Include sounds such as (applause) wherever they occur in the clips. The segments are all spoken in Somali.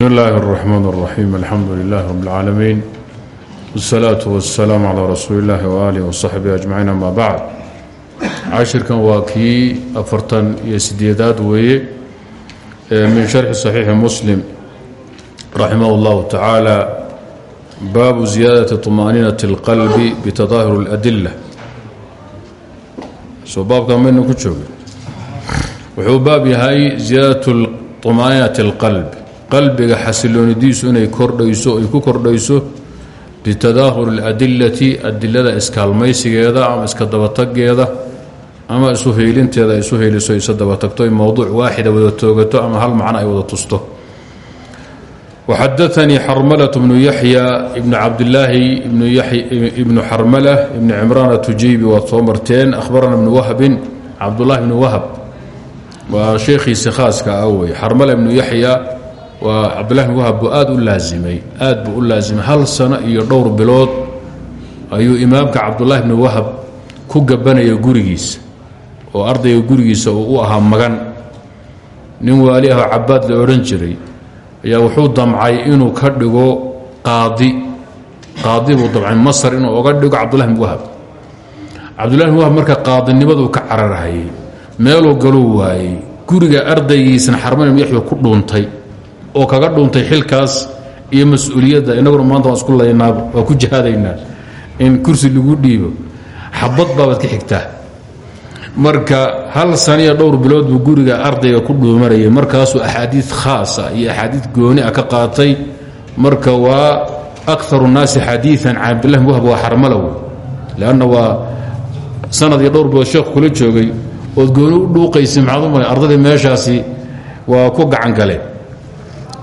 بسم الله الرحمن الرحيم الحمد لله رب العالمين والصلاة والسلام على رسول الله وآله وصحبه أجمعين أما بعد cashirkan waa kii afartan iyo sideedaad weeye min sharxi صaxiixi muslim raximah اllahu tacaala baabu ziyaadaةi طmaأniinaة اlqalbi bitadaahur اladila soo baabkan maynu ku jooga wuxuu baab yahay ziyaadaة طmaأniinaة اlqalb qalbiga xasiloonidiisu inay kordhayso ay ku kordhayso bitadaahur اladilati adilada iskaalmaysigeeda ama iska dabatageeda ama isu heylinteeda isu heyliso isa daba tagto mowduuc waaxida wada toogato ama hal macno ay wada tusto. Waxadaanii xarmalة bnu yaxya ibnu cabdilaahi ibnu xarmala ibni cimraan atujiibi waad soo marteen. Ahbarana bnu wahbin cabdulahi bnu wahb waa sheekhiisi khaaska ah wey. Xarmala ibnu yaxya waa cabdulahi bn wahb buu aad u laazimay aad buu u laazimay. Hal sano iyo dhowr bilood ayuu imaamka cabdulahi bni wahb ku gabanaya gurigiisa oo ardayga gurigiisa uu u ahaa magan. Nin waali ahoo cabaad la odhan jiray ayaa wuxuu damcay inuu ka dhigo qaadi. Qaadi buu damcay masar inuu oga dhigo cabdullahi bn wahab. Cabdullahi bn wahab marka qaadinimaduu ka cararhayay meeluu galuu waayey guriga ardaygiisana xarman yaxya ku dhuuntay oo kaga dhuuntay xilkaas iyo mas'uuliyadda innaguna maanta waan isku laynaa waa ku jihaadaynaa in kursi lagu dhiibo. Xabad baabaad ka xigtaa marka hal saniya dhowr bilood buu guriga ardayga ku dhuumanayay markaasuu axaadiid khaasa iyo axaadiid gooni ah ka qaatay marka waa akaru nnaasi xadiian can cabdillahi wahb waa xarmalow. Leanna waa sanad iyo dhowr bilood sheekhu kula joogay ood gooni u dhuuqaysay maxaad u ardadii meeshaasi waa ku gacan galeen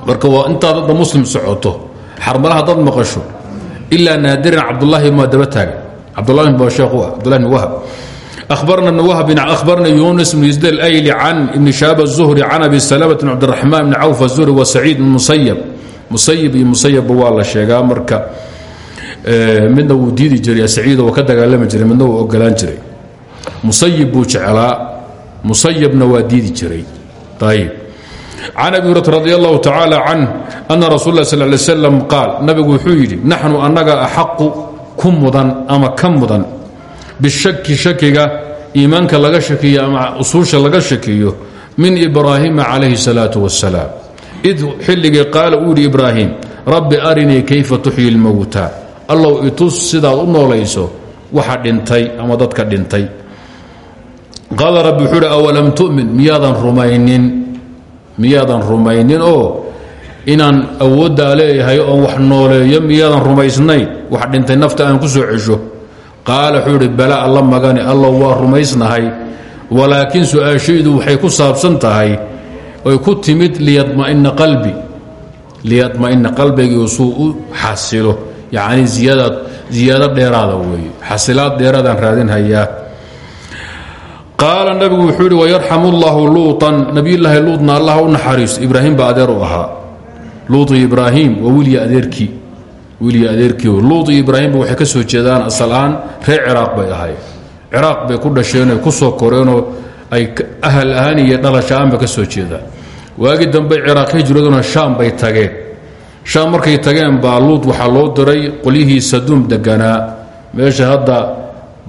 marka waa intaad hadda muslim socoto xarmalaha dad maqasho ilaa naadiran cabdullaahi maa daba taagan cabdullahi baa sheekhu ah cabdullahi bn wahb أخبرنا بن وهب أخبرنا يونس بن يزد الأيلي عن ابن شهاب الزهري عن أبي سلمة بن عبد الرحمن بن عوف الزهري وسعيد بن مسيب مسيب iyo مسيب waa la sheegaa marka midna wuu diidi jiray saciid oo ka dagaalami jiray midna wuu ogolaan jiray musayib buu jeclaa musayibna waa diidi jiray ayib can abi hurata radi allahu tacaala can ana rasul lah sal lay slam qaal nabigu wuxuu yidhi naxnu annaga axaqu ku mudan ama ka mudan? Bishaki shakiga iimaanka laga shakiyo ama usuusha laga shakiyo min ibraahima calayhi salaau wasalaam id xilligii qaala uu yidhi ibraahim rabbi arinii kayfa tuxyi lmowta allow itus sidaad u noolayso waxa dhintay ama dadka dhintay. Qaala rabbi wuxuu awalam tu'min? Miyaadan rumaynin miyaadan rumaynin oo inaan awooddaa leeyahay oon wax nooleeyo miyaadan rumaysnayn wax dhintay nafta aan ku soo cesho. Qaala wuxuu idhi bala alla magani allow waa rumaysnahay walaakiin su'aashaydu waxay ku saabsan tahay oy ku timid liyadma'ina qalbi liyadma'ina qalbigii suu u xasilo. Yacni ziyaadaad ziyaado dheeraada weeye. Xasilaad dheeraadaan raadinhayaa qaala nabigu wuxuu yidhi wayarxamu llahu luuطan nabiyulaahi luutna allah u naxariisto ibraahim baa adeer u ahaa. Luuط iyo ibraahim waa wiliya adeerkii. Wiilii adeerkii luud iyo ka soo jeedaan asal-aan reer ciraaq bay ahayd ciraaq bay ku dhasheenoo ku soo koreenoo ay ahal ahaan iyo dhalasha-aan ka soo jeedaan. Waagii dambe ciraaq hijraduna shaam bay tageen. Shaam markay tageen baa luud waxaa loo diray qolyihii saduum deganaa. Meesha hadda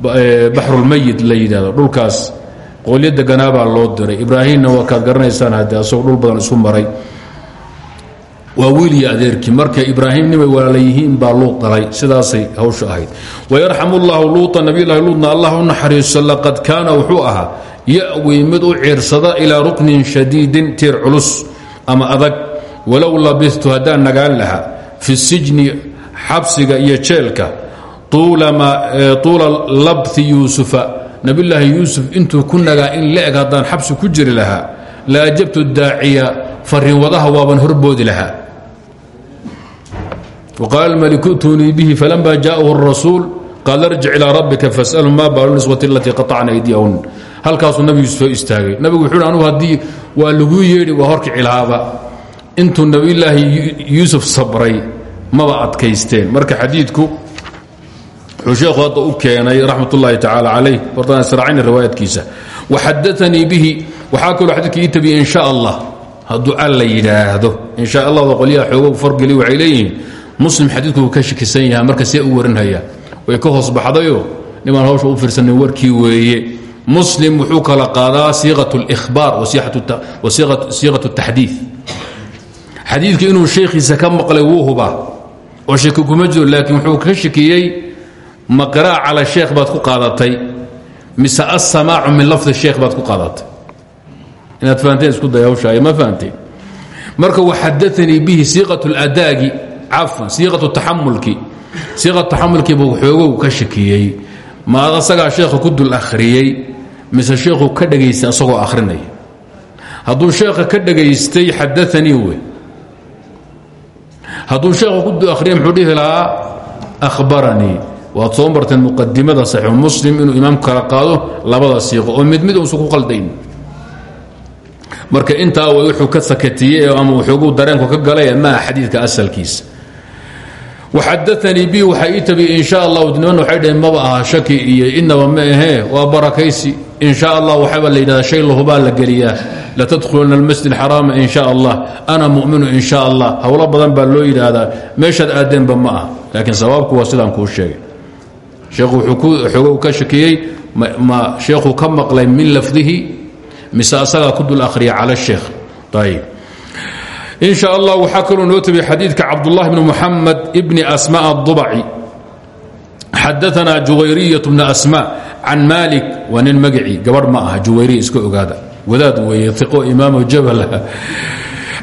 baxrulmayid la yidhahdo dhulkaas. Qolyo deganaa baa loo diray. Ibraahimna waa kaad garanaysaan asagoo dhul badan isu maray. Waa wiiliyo adeerkii. Marka ibraahim nimay walaala baa luuq dhalay sidaasay hawshu ahayd. Wayarxamu llahu luuطa nabiylahi luudna allah u laqad kaana wuxuu ahaa ya'wi mid u ciirsada ilaa ruknin shadiidin tiir culus ama adag. Walow labistu haddaan nagaan lahaa fi sijni xabsiga iyo jeelka tuula labthi yuusufa nabiyulaahi yuusuf intuu ku nagaa in la-eg haddaan xabsi ku jiri lahaa la ajabtu daaciya fariinwadaha waaban horboodi lahaa وqاaل الملك اتونيi bه فلما جاءه الرسuuل قال ارجع إلى ربka فاسألهم ma bال نسوة التي قطعna أydيهن halkaasuu nabigu soo istaagay nabigu wuxuu anugu haddii waa laguu yeedhi waa horkici lahaaba intuu nabiyulaahi yuusuf sabray maba adkaysteen marka xadiidku wuxuu sheekhu hadda u keenay raxmat ullaahi tacaala calayh hortaan israacina riwaayadkiisa. Waxadaanii bihi waxaa kaloo xadiidka ii tabiyey in alla yidhaahdo. In sha allahda qolyaha xoogo fargeli waxay muslim xadiidku uu ka shakisan yahay marka see u warinhayaa way ka hoos baxdayo? Nimaan muslim wuxuu kala qaadaa siiqat اlihbaar wa siiqat اtaxdiid xadiidku inuu sheekhiisa ka maqlay wuu hubaa. Oo shaki kuma jiro laakiin wuxuu ka shakiyey ma qiraa'a cala sheekh baad ku qaadatay mise asamaacu min lafdi sheekh baad ku qaadatay? Inaad fahanteen isku day hawshaay ma fahanteen? Marka waxadaanii bihi siiqat اladaagi cafwan siiqat taxamulki siiqa taxamulkiibu xoogow ka shakiyey. Ma asagaa sheekha ku dul akhriyey mise sheekhu ka dhegaystay asagoo akhrinaya hadduu sheekha ka dhegaystay xadaanii wey hadduu sheekha ku dul akhriyay muxuu dhihi lahaa waad soo marteen muqadimada saxiixu muslim inuu imaamku kala qaado labada siiqo oo mid mid uusan ku qaldayn. Marka intaa way wuxuu ka sakatiyey ama wuxuugu dareenku ka galay maa xadiidka asalkiisa waxadaanii bi waxaa ii tabi in sha allah niman waxay dhaheen maba aha shaki iyo inaba ma ahee waa barakaysi. In sha allah waxaaba la yidhahda shay lahubaa la geliyaa. Latadkhuluna almasjid xaraama in sha allah. Ana muminu in allah. Howlo badan baa loo yidhaahdaa. Meeshaad aadeenba ma ah laakiin sawaabku waa sidaan sheegay sheekhu wuxuu xoogow ka shakiyey ma sheekhu ka maqlay min lafdihi mise asagaa ku dul akhriya cala sheekh ayb in sha allah waxaa kaloo noo tabiy xadiidka cabdulahi bni muxamed bni asma aلdubaci xadaanaa juwayriyaة bna asma can malik waa nin magacii gabarh ma aha juwayriya iska ogaada wadaad weeye iqo imaamo jabal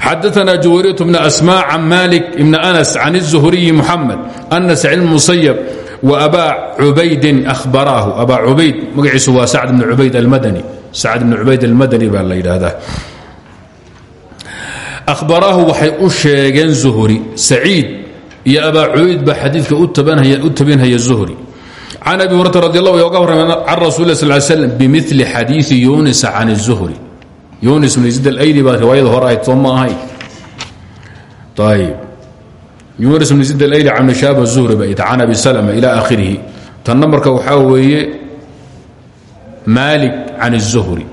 xadaanaa juwayriyaة bna asma can malik ibni anas can الzuhriyi muxamed ana sacid musayab وabaa cubaydin ahbaraahu abaa cubayd magaciisu waa sacd bn ubayd almadani sacd bn cubayd almadani baa la yidhaahdaa ahbaraahu waxay u sheegeen zuhri saciid iyo abaa cubayd baa xadiidka u tabinhaya zuhri can abi hurata radi allah oga warrama can rasul sl slm bimili xadiii yunis can الzuhri yunis bn zid alaydi baa riwaayada hore ahayd soo ma ahayd ayb yunis bn zid alayli can shaab zuhri ba can abi slma ila akhirihi tanna marka waxaa weeye maali can الzuhri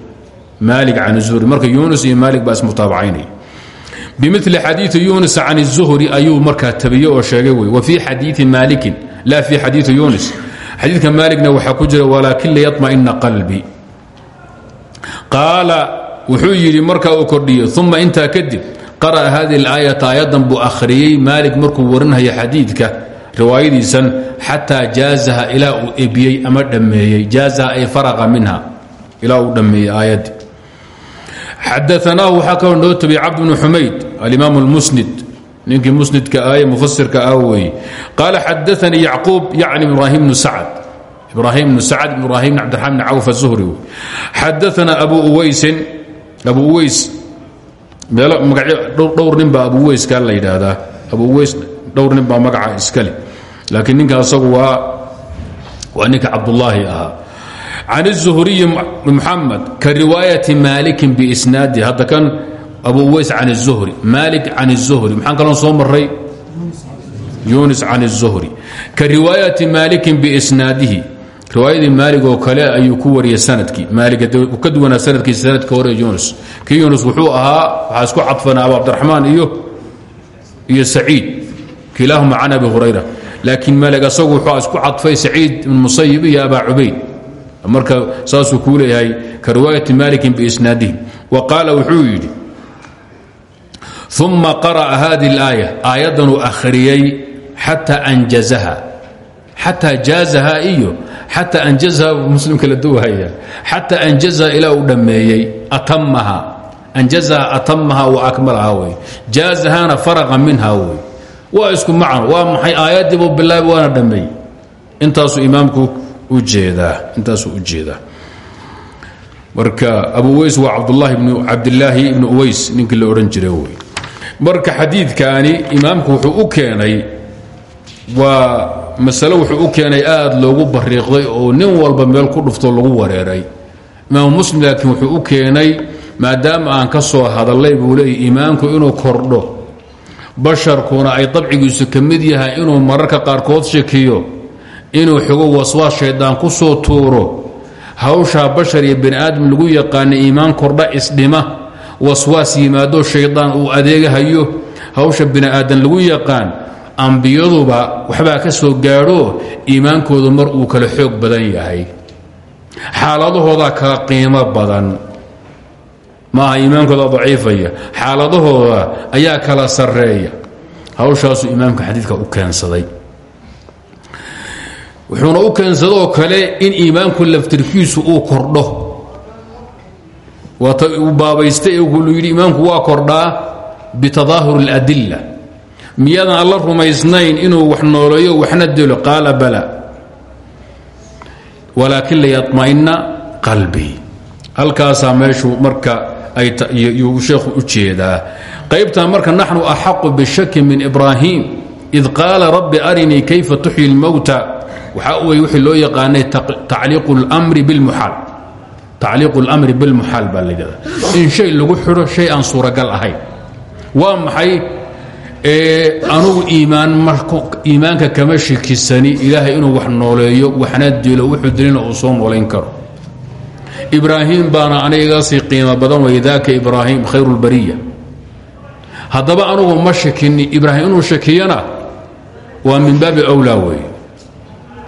maali can الzuhri marka yunis iyo maali baa ismutaabacaynaya bimili xadiii yunis can الzuhri ayuu markaa tabiye oo sheegay wey wa fii xadiii maalikin la fii xadiii yunis xadiidka maaligna waxaa ku jira walaakin liyaطmaئina qalbi qaala wuxuu yidhi markaa uu kordhiyey uma intaa kadib qara'a hadihi اlaayata aayadan buu akhriyey. Maalig markuu warinhaya xadiidka riwaayadiisan xataa jaazaha ilaa uu ama dhammeeyey. Jaazaha ay faraqa minha ilaa uu dhammeeyey aayaddii xadaanaahu waxaa kaloo noo tabiyey cabd bnu xumayd alimaam اlmusnid ninkii musnidka aye mufasirka ah weeye. Qaala xadaanii yacquub yacni ibraahim bnu sacad. Ibraahim bnu sacad ibraahim bn cabdiraxman bn cawf azuhri wey xadaanaa abu uweysin abu uweys meelo magacyo dhowr nin baa abu uweyskaa la yidhaahdaa abu uweys dhowr nin baa magaca iskale laakiin ninka asagu waa waa ninka cabdullaahi ahaa can الzuhriyi muxamed ka riwaayati maalikin biisnaadi hadda kan abu uweys can الzuhri maalik can الzuhri maxaan kaloo soo maray yunis can الzuhri ka riwaayati maalikin biisnaadihi riwaayadii maalig oo kale ayuu ku wariyay sannadkii. Maalig ka duwanaa sanadkiisa sanadka hore yunis kii yunis wuxuu ahaa waxaa isku cadfanaa abu iyo iyo saciid. Kilaahuma can abi hurayra. Laakiin maalig asagu wuxuu isku cadfay saciid ibn musayib iyo abaa cubayd. Marka saasuu kuu leeyahay ka riwaayati maalikin biisnaadihi wa qaala wuxuu yidhi uma qara'a hadi اlaaya aayaddanuu akhriyey xataa anjazaha. Xataa jaazaha iyo xataa anjazaha muslim kala duwahaya. Xataa anjazaha ilaa uu dhammeeyey atamaha anjazaha atamaha wa akmalaha wey jaazahana faraqa minha wey isku macno waa maxay aayaddiibuu bilaabi waana dhammeey intaasuu imaamku u jeedaa intaasuu u jeedaa marka abu uweys waa cabdulaahi bnu cabdilaahi ibnu uweys ninkii la odhan jiray wey. Marka xadiidkaani imaamku wuxuu u keenay waa masale wuxuu u keenay aad loogu bariiqday oo nin walba meel ku dhufto lagu wareeray. Imaamu muslim laakiin wuxuu u keenay maadaama aan ka soo hadallay buu leeyay imaamku inuu kordho basharkuna ay dabcigiisu ka mid yahay inuu mararka qaarkood shakiyo inuu xogo waswaas shaydaan ku soo tuuro. Hawshaa bashar iyo bani aadam lagu yaqaana iimaan kordha isdhima waswaas yimaado shaydaan uu adeegahayo hawsha bini aadan lagu yaqaan ambiyaduba waxbaa ka soo gaadho iimaankoodu mar uu kala xoog badan yahay. Xaaladahoodaa kala qiimo badan. Maaha iimaankooda daciifaya. Xaaladahooda ayaa kala sarreeya. Hawshaasuu imaamka xadiidka u keensaday. Wuxuuna u keensadoo kale in iimaanku laftirkiisu uu kordho. Waata uu baabaystay uu yidhi iimaanku waa kordhaa bitadaahur اladila miyaadan alla rumaysnayn inuu wax nooleeyo waxna dilo qaala bala walaakin liyaطma'ina qalbii halkaasaa meeshu marka ayuu sheekhu u jeedaa qaybtan marka naxnu axaqu bishaki min ibraahim id qaala rabbi arinii kayfa tuxyi اlmowta waxaa wey wixii loo yaqaanay tacliiqu اlmri bilmuxaal tacliiqu اlmri bilmuxaal baa la yidhahda in shay lagu xidho shay aan suuragal ahayn waa maxay anugu iimaanka kama shikisani ilaahay inuu wax nooleeyo waxna dilo wuxuu dilina uu soo noolayn karo. Ibraahim baana aniga sii qiimo badan way daaka ibraahim khayru اlbariya haddaba anugu ma shakini ibraahim inuu shakiyana waa min baabi wlaa wey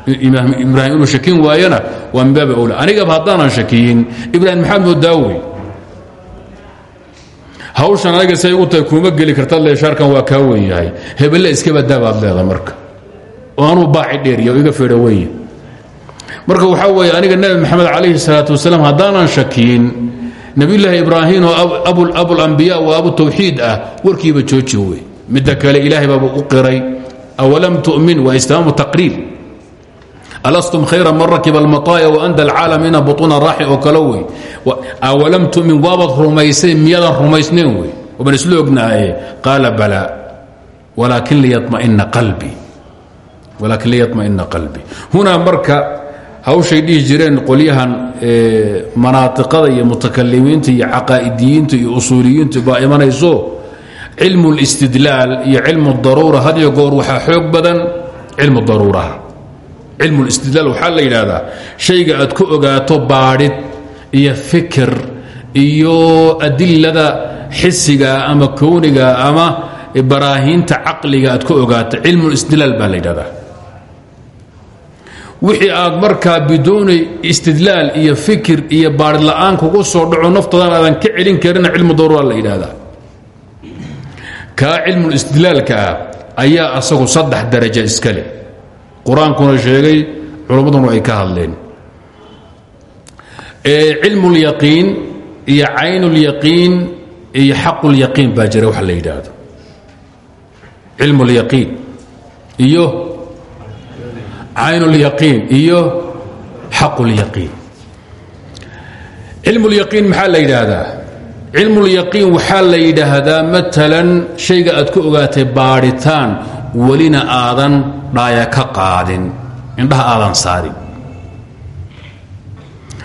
ibraahim inuu shakin waayana waa min baabi wlaa anigaba haddaanan shakiyin ibraahim maxaad moodaa wey hawshan anaga say u tahay kuma geli karta leeshaarkan waa kaa wen yahay hebelle iska badaa baad leeda marka. Oo baaci dheeriya oo iga feedha wenya marka waxaa weeye aniga nebi maxamed calayhi salaatu wasalaam haddaanan shakiyin nebiyullaahi ibraahim oo abulambiya waa abu tawxiid ah warkiiba jooji wey kale ilaahay baaba u qiray awalam tu'min? Waa istimaamu taqriir alastm khayra man rakiba almaaaya waanda alcaalamiina butuuna raaxi oo kale wey awalam tumin waabad rumaysay miyadan rumaysnayn wey waban isla ognaaye qaala balaa walaakin liyamaina qalbi hunaa marka hawshay dhihi jireen qolyahan manaaiqada iyo mutakalimiinta iyo caqaa'idiyiinta iyo usuuliyiintu baa imanayso cilmu اlistidlaal iyo cilmu daruura had iyo goor waxaa xoog badan cilmu daruuraha cilmu listidlaal waxaa la yidhaahdaa shayga aad ku ogaato baadhid iyo fikir iyo adilada xisiga ama kowniga ama baraahiinta caqliga aad ku ogaato cilmu listidlaal baa la yidhahdaa wixii aad markaa biduuni istidlaal iyo fikir iyo baadhid la'aan kugu soo dhaco naftoodan aadan ka celin karina cilmu daruura la yidhaahdaa. Kaa cilmulistidlaalka ah ayaa asagu saddex darajo iska leh qur'aankuna sheegay culummaduna ay ka hadleen. Cilmulyaqiin iyo caynulyaqiin iyo xaqulyaqiin baa jira waxa la yidhaahdo. Cilmulyaqiin iyo caynulyaqiin iyo xaqulyaqiin cilmulyaqiin maxaa la yidhaahdaa? Cilmulyaqiin waxaa la yidhaahdaa shayga aad ku ogaatay baadhitaan welina aadan dhaaya ka qaadin. Indhaha aadan saarin.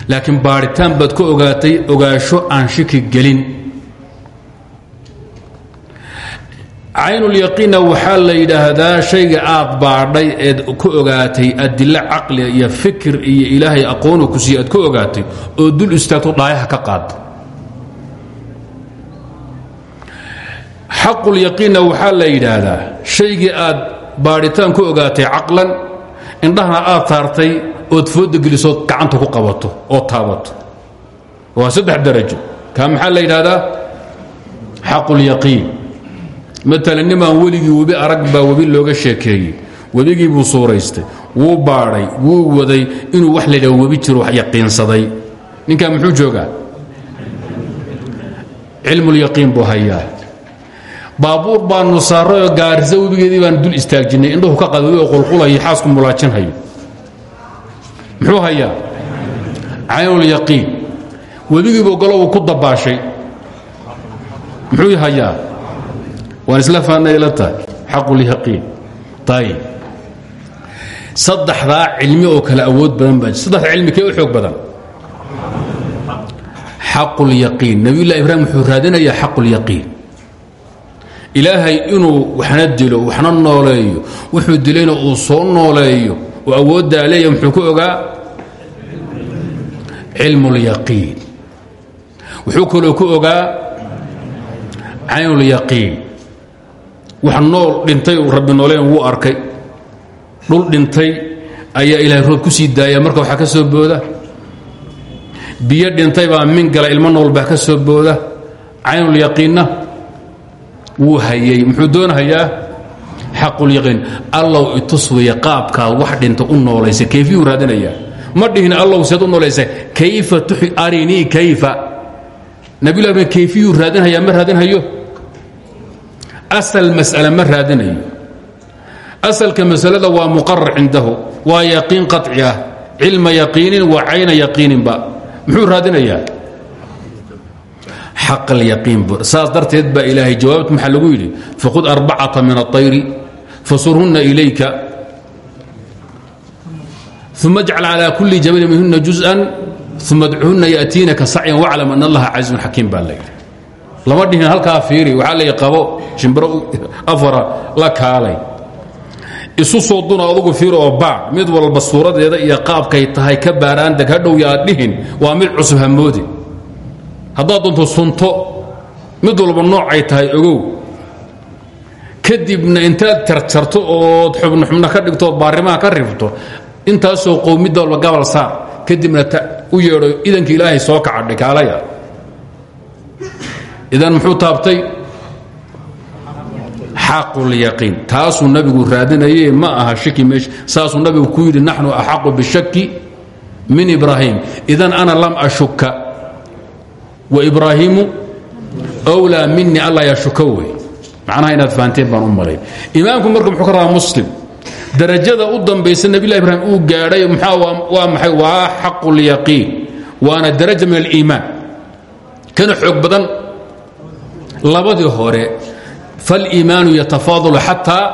Laakiin baadhitaan baad ku ogaatay ogaasho aan shiki gelin. Caynulyaqiinna waxaa la yidhaahdaa shayga aad baadhay eed ku ogaatay adilo caqliga iyo fikir iyo ilaahay aqoonu ku siiye aad ku ogaatay oo dul istaagto dhaayaha ka qaado xaqulyaqiinna waxaa la yidhaahdaa shaygii aad baadhitaan ku ogaatay caqlan indhahana aad saartay ood fooda gelisood gacanta ku qabato oo taabato. Waa saddex darajo. Kaa maxaa la yidhaahdaa? Xaqulyaqiin maalan nimaan weligii webi arag baa webi looga sheekeeyey. Webigii buu suuraystay wuu baadhay wuu waday inuu wax laydhaha webi jiro wax yaqiinsaday. Ninkaa muxuu joogaa? Cilmulyaqiin buu hayaa baabuur baanu saarayoo gaarisa webigeedii baan dul istaagjinnay indhuhu ka qad webiga qulqulayo xaasku mulaajinhayo muxuu hayaa? Caynulyaqiin webigiibu golobu ku dabaashay. Muxuu hayaa? Waan isla faannay ila tahay. Xaqulyaqiin ayib saddexdaa cilmi oo kale awood badan baa saddexda cilmi kee u xoog badan? Xaqulyaqiin nabiyullahi ibraahim wuxuu raadinayaa xaqulyaqiin ilaahay inuu waxna dilo waxna nooleeyo wuxuu dilayna uu soo nooleeyo oo awooddaa leeya muxuu ku ogaa? Cilmulyaqiin wuxuu kaloo ku ogaa? Caynulyaqiin wax nool dhintay rabbi nooleen wuu arkay. Dhul dhintay ayaa ilaahay roob ku sii daaya marka waxaa ka soo booda? Biyo dhintay baa min gala ilmo nool baa ka soo booda. Caynulyaqiinna wuu hayey muxuu doonhayaa xaqulyaqiin allow ituswiya qaabkaad wax dhinta u noolaysa. Kayfiyuu raadinayaa. Ma dhihin allow seed u noolaysa. Kayfa arinii kayfa? Nabilah bn kayfiyuu raadinhayaa ma raadinhayo asal mas'ale ma raadinayo. Asalka masalada waa muqarar cindahu. Waa yaqiin qaطci ah. Cilma yaqiinin wa cayna yaqiininba. Muxuu raadinayaa xaq alyaqiin saas darteed baa ilaahay jawaabta maxaa lagu yidhi fakhud arbacata min aلطayri fasurhunna ilayka uma اjcal calى kuli jabalin minhuna juزءa uma adcuhunna yأtiinaka sacyan waclam an allaha casiizun xakiim baa la yidhi lama dhihin halkaa fiiri waxaa lay qabo shimbiro afara la kaalay isu soo duna adugu fiir oo baadh mid walba suuradeeda iyo qaabkay tahay ka baaraandeg hadhow yaad dhihin waa mid cusub hamoodi haddaad doonto sunto mid walba noocay tahay ogow. Kadibna intaad jarjarto ood xubno xubno ka dhigto baarimaha ka rifto intaasoo qowmidda walba gabal saar. Kadibna u yeedho idanka ilaahay soo kacadhay kaalaya idan muxuu taabtay? Xaqulyaqiin taasuu nabigu raadinaye ma aha shaki meesha saasuu nabigu ku yidhi naxnu axaqu bishaki min ibraahim. Idan ana lam ashuka wbraahimu wlaa mini alla yashuka wey inaad fahanteen baan u imaamku marka muxuu muslim darajada u dambaysa nebilah ibraahim uu gaadhay mxaa waa maxay? Waa xaqu lyaqiin waana daraja min aliimaan. Kana xoog badan labadii hore faaliimaanu yatafaadalu xataa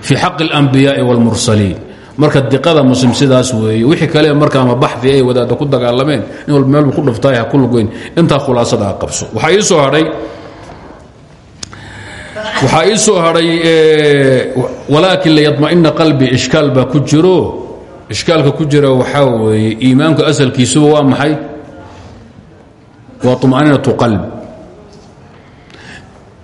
fii xaqi اlanbiyaai wاlmursaliin marka diqada muslim sidaas weeye wixii kale marka ama baxi ay wadaadda ku dagaalameen in walba meelbu ku dhuftaay ha ku lugeyn intaa khulaasada qabso. Waxaa ii soo hadhay waxaa ii soo hadhay walaakin layadma'ina qalbi ishkaal baa ku jiro. Ishkaalka ku jira waxaa weeye iimaanku asalkiisuba waa maxay? Waa طuma'niinatu qalb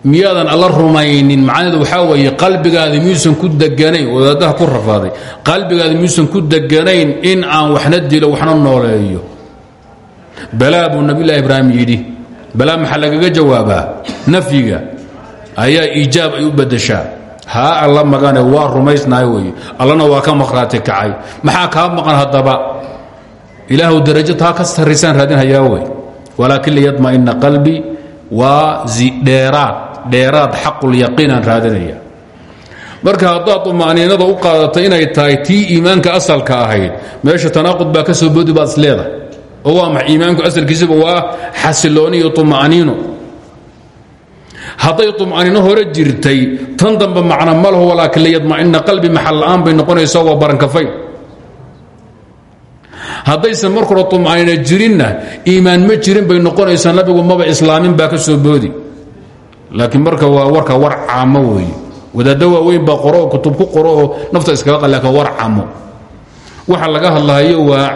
miyaadan alla rumaynin? Macnaheedu waxaa weeye qalbigaada miyuusan ku deganayn wadaadaha ku rafaaday. Qalbigaada miyuusan ku deganayn in aan waxna dilo waxna nooleeyo. Balaa buu nabiyulahi ibraahim yidhi. Balaa maxaa lagaga jawaabaa? Ayaa iijaab ay u badashaa haa alla magane waa rumaysnahay weye allana waa ka maqhraati kacay. Maxaa kaa maqan haddaba? Ilaahw darajo taa ka sarraysaan raadinhayaa wey walaakin liyadma'ina qalbi waa dheeraad dheeraad xaqulyaqiinaan raadinaya. Marka haddaad uma'niinada u qaadato inay tahay tii iimaanka asalka ahayd meesha tanaaqud baa ka soo boodi baad is leedahay. Oo waa maay iimaanku asalkiisaba waa xasilooni iyo uma'niino hadday um'aniino hore jirtay tan dambe macno ma laho walaakin liyadma'ina qalbi maxal la'aan bay noqonaysaa waa barankafayn haddaysan mar hore um'aniina jirinna iimaan ma jirin bay noqonaysaa nabigu maba islaamin baa ka soo boodi laakiin marka waa warka war caamo weeye. Wadaaddo waaweyn baa qoro kutub ku qoro oo nafta iskaga qa laakiin war camo waxa laga hadlahayo waa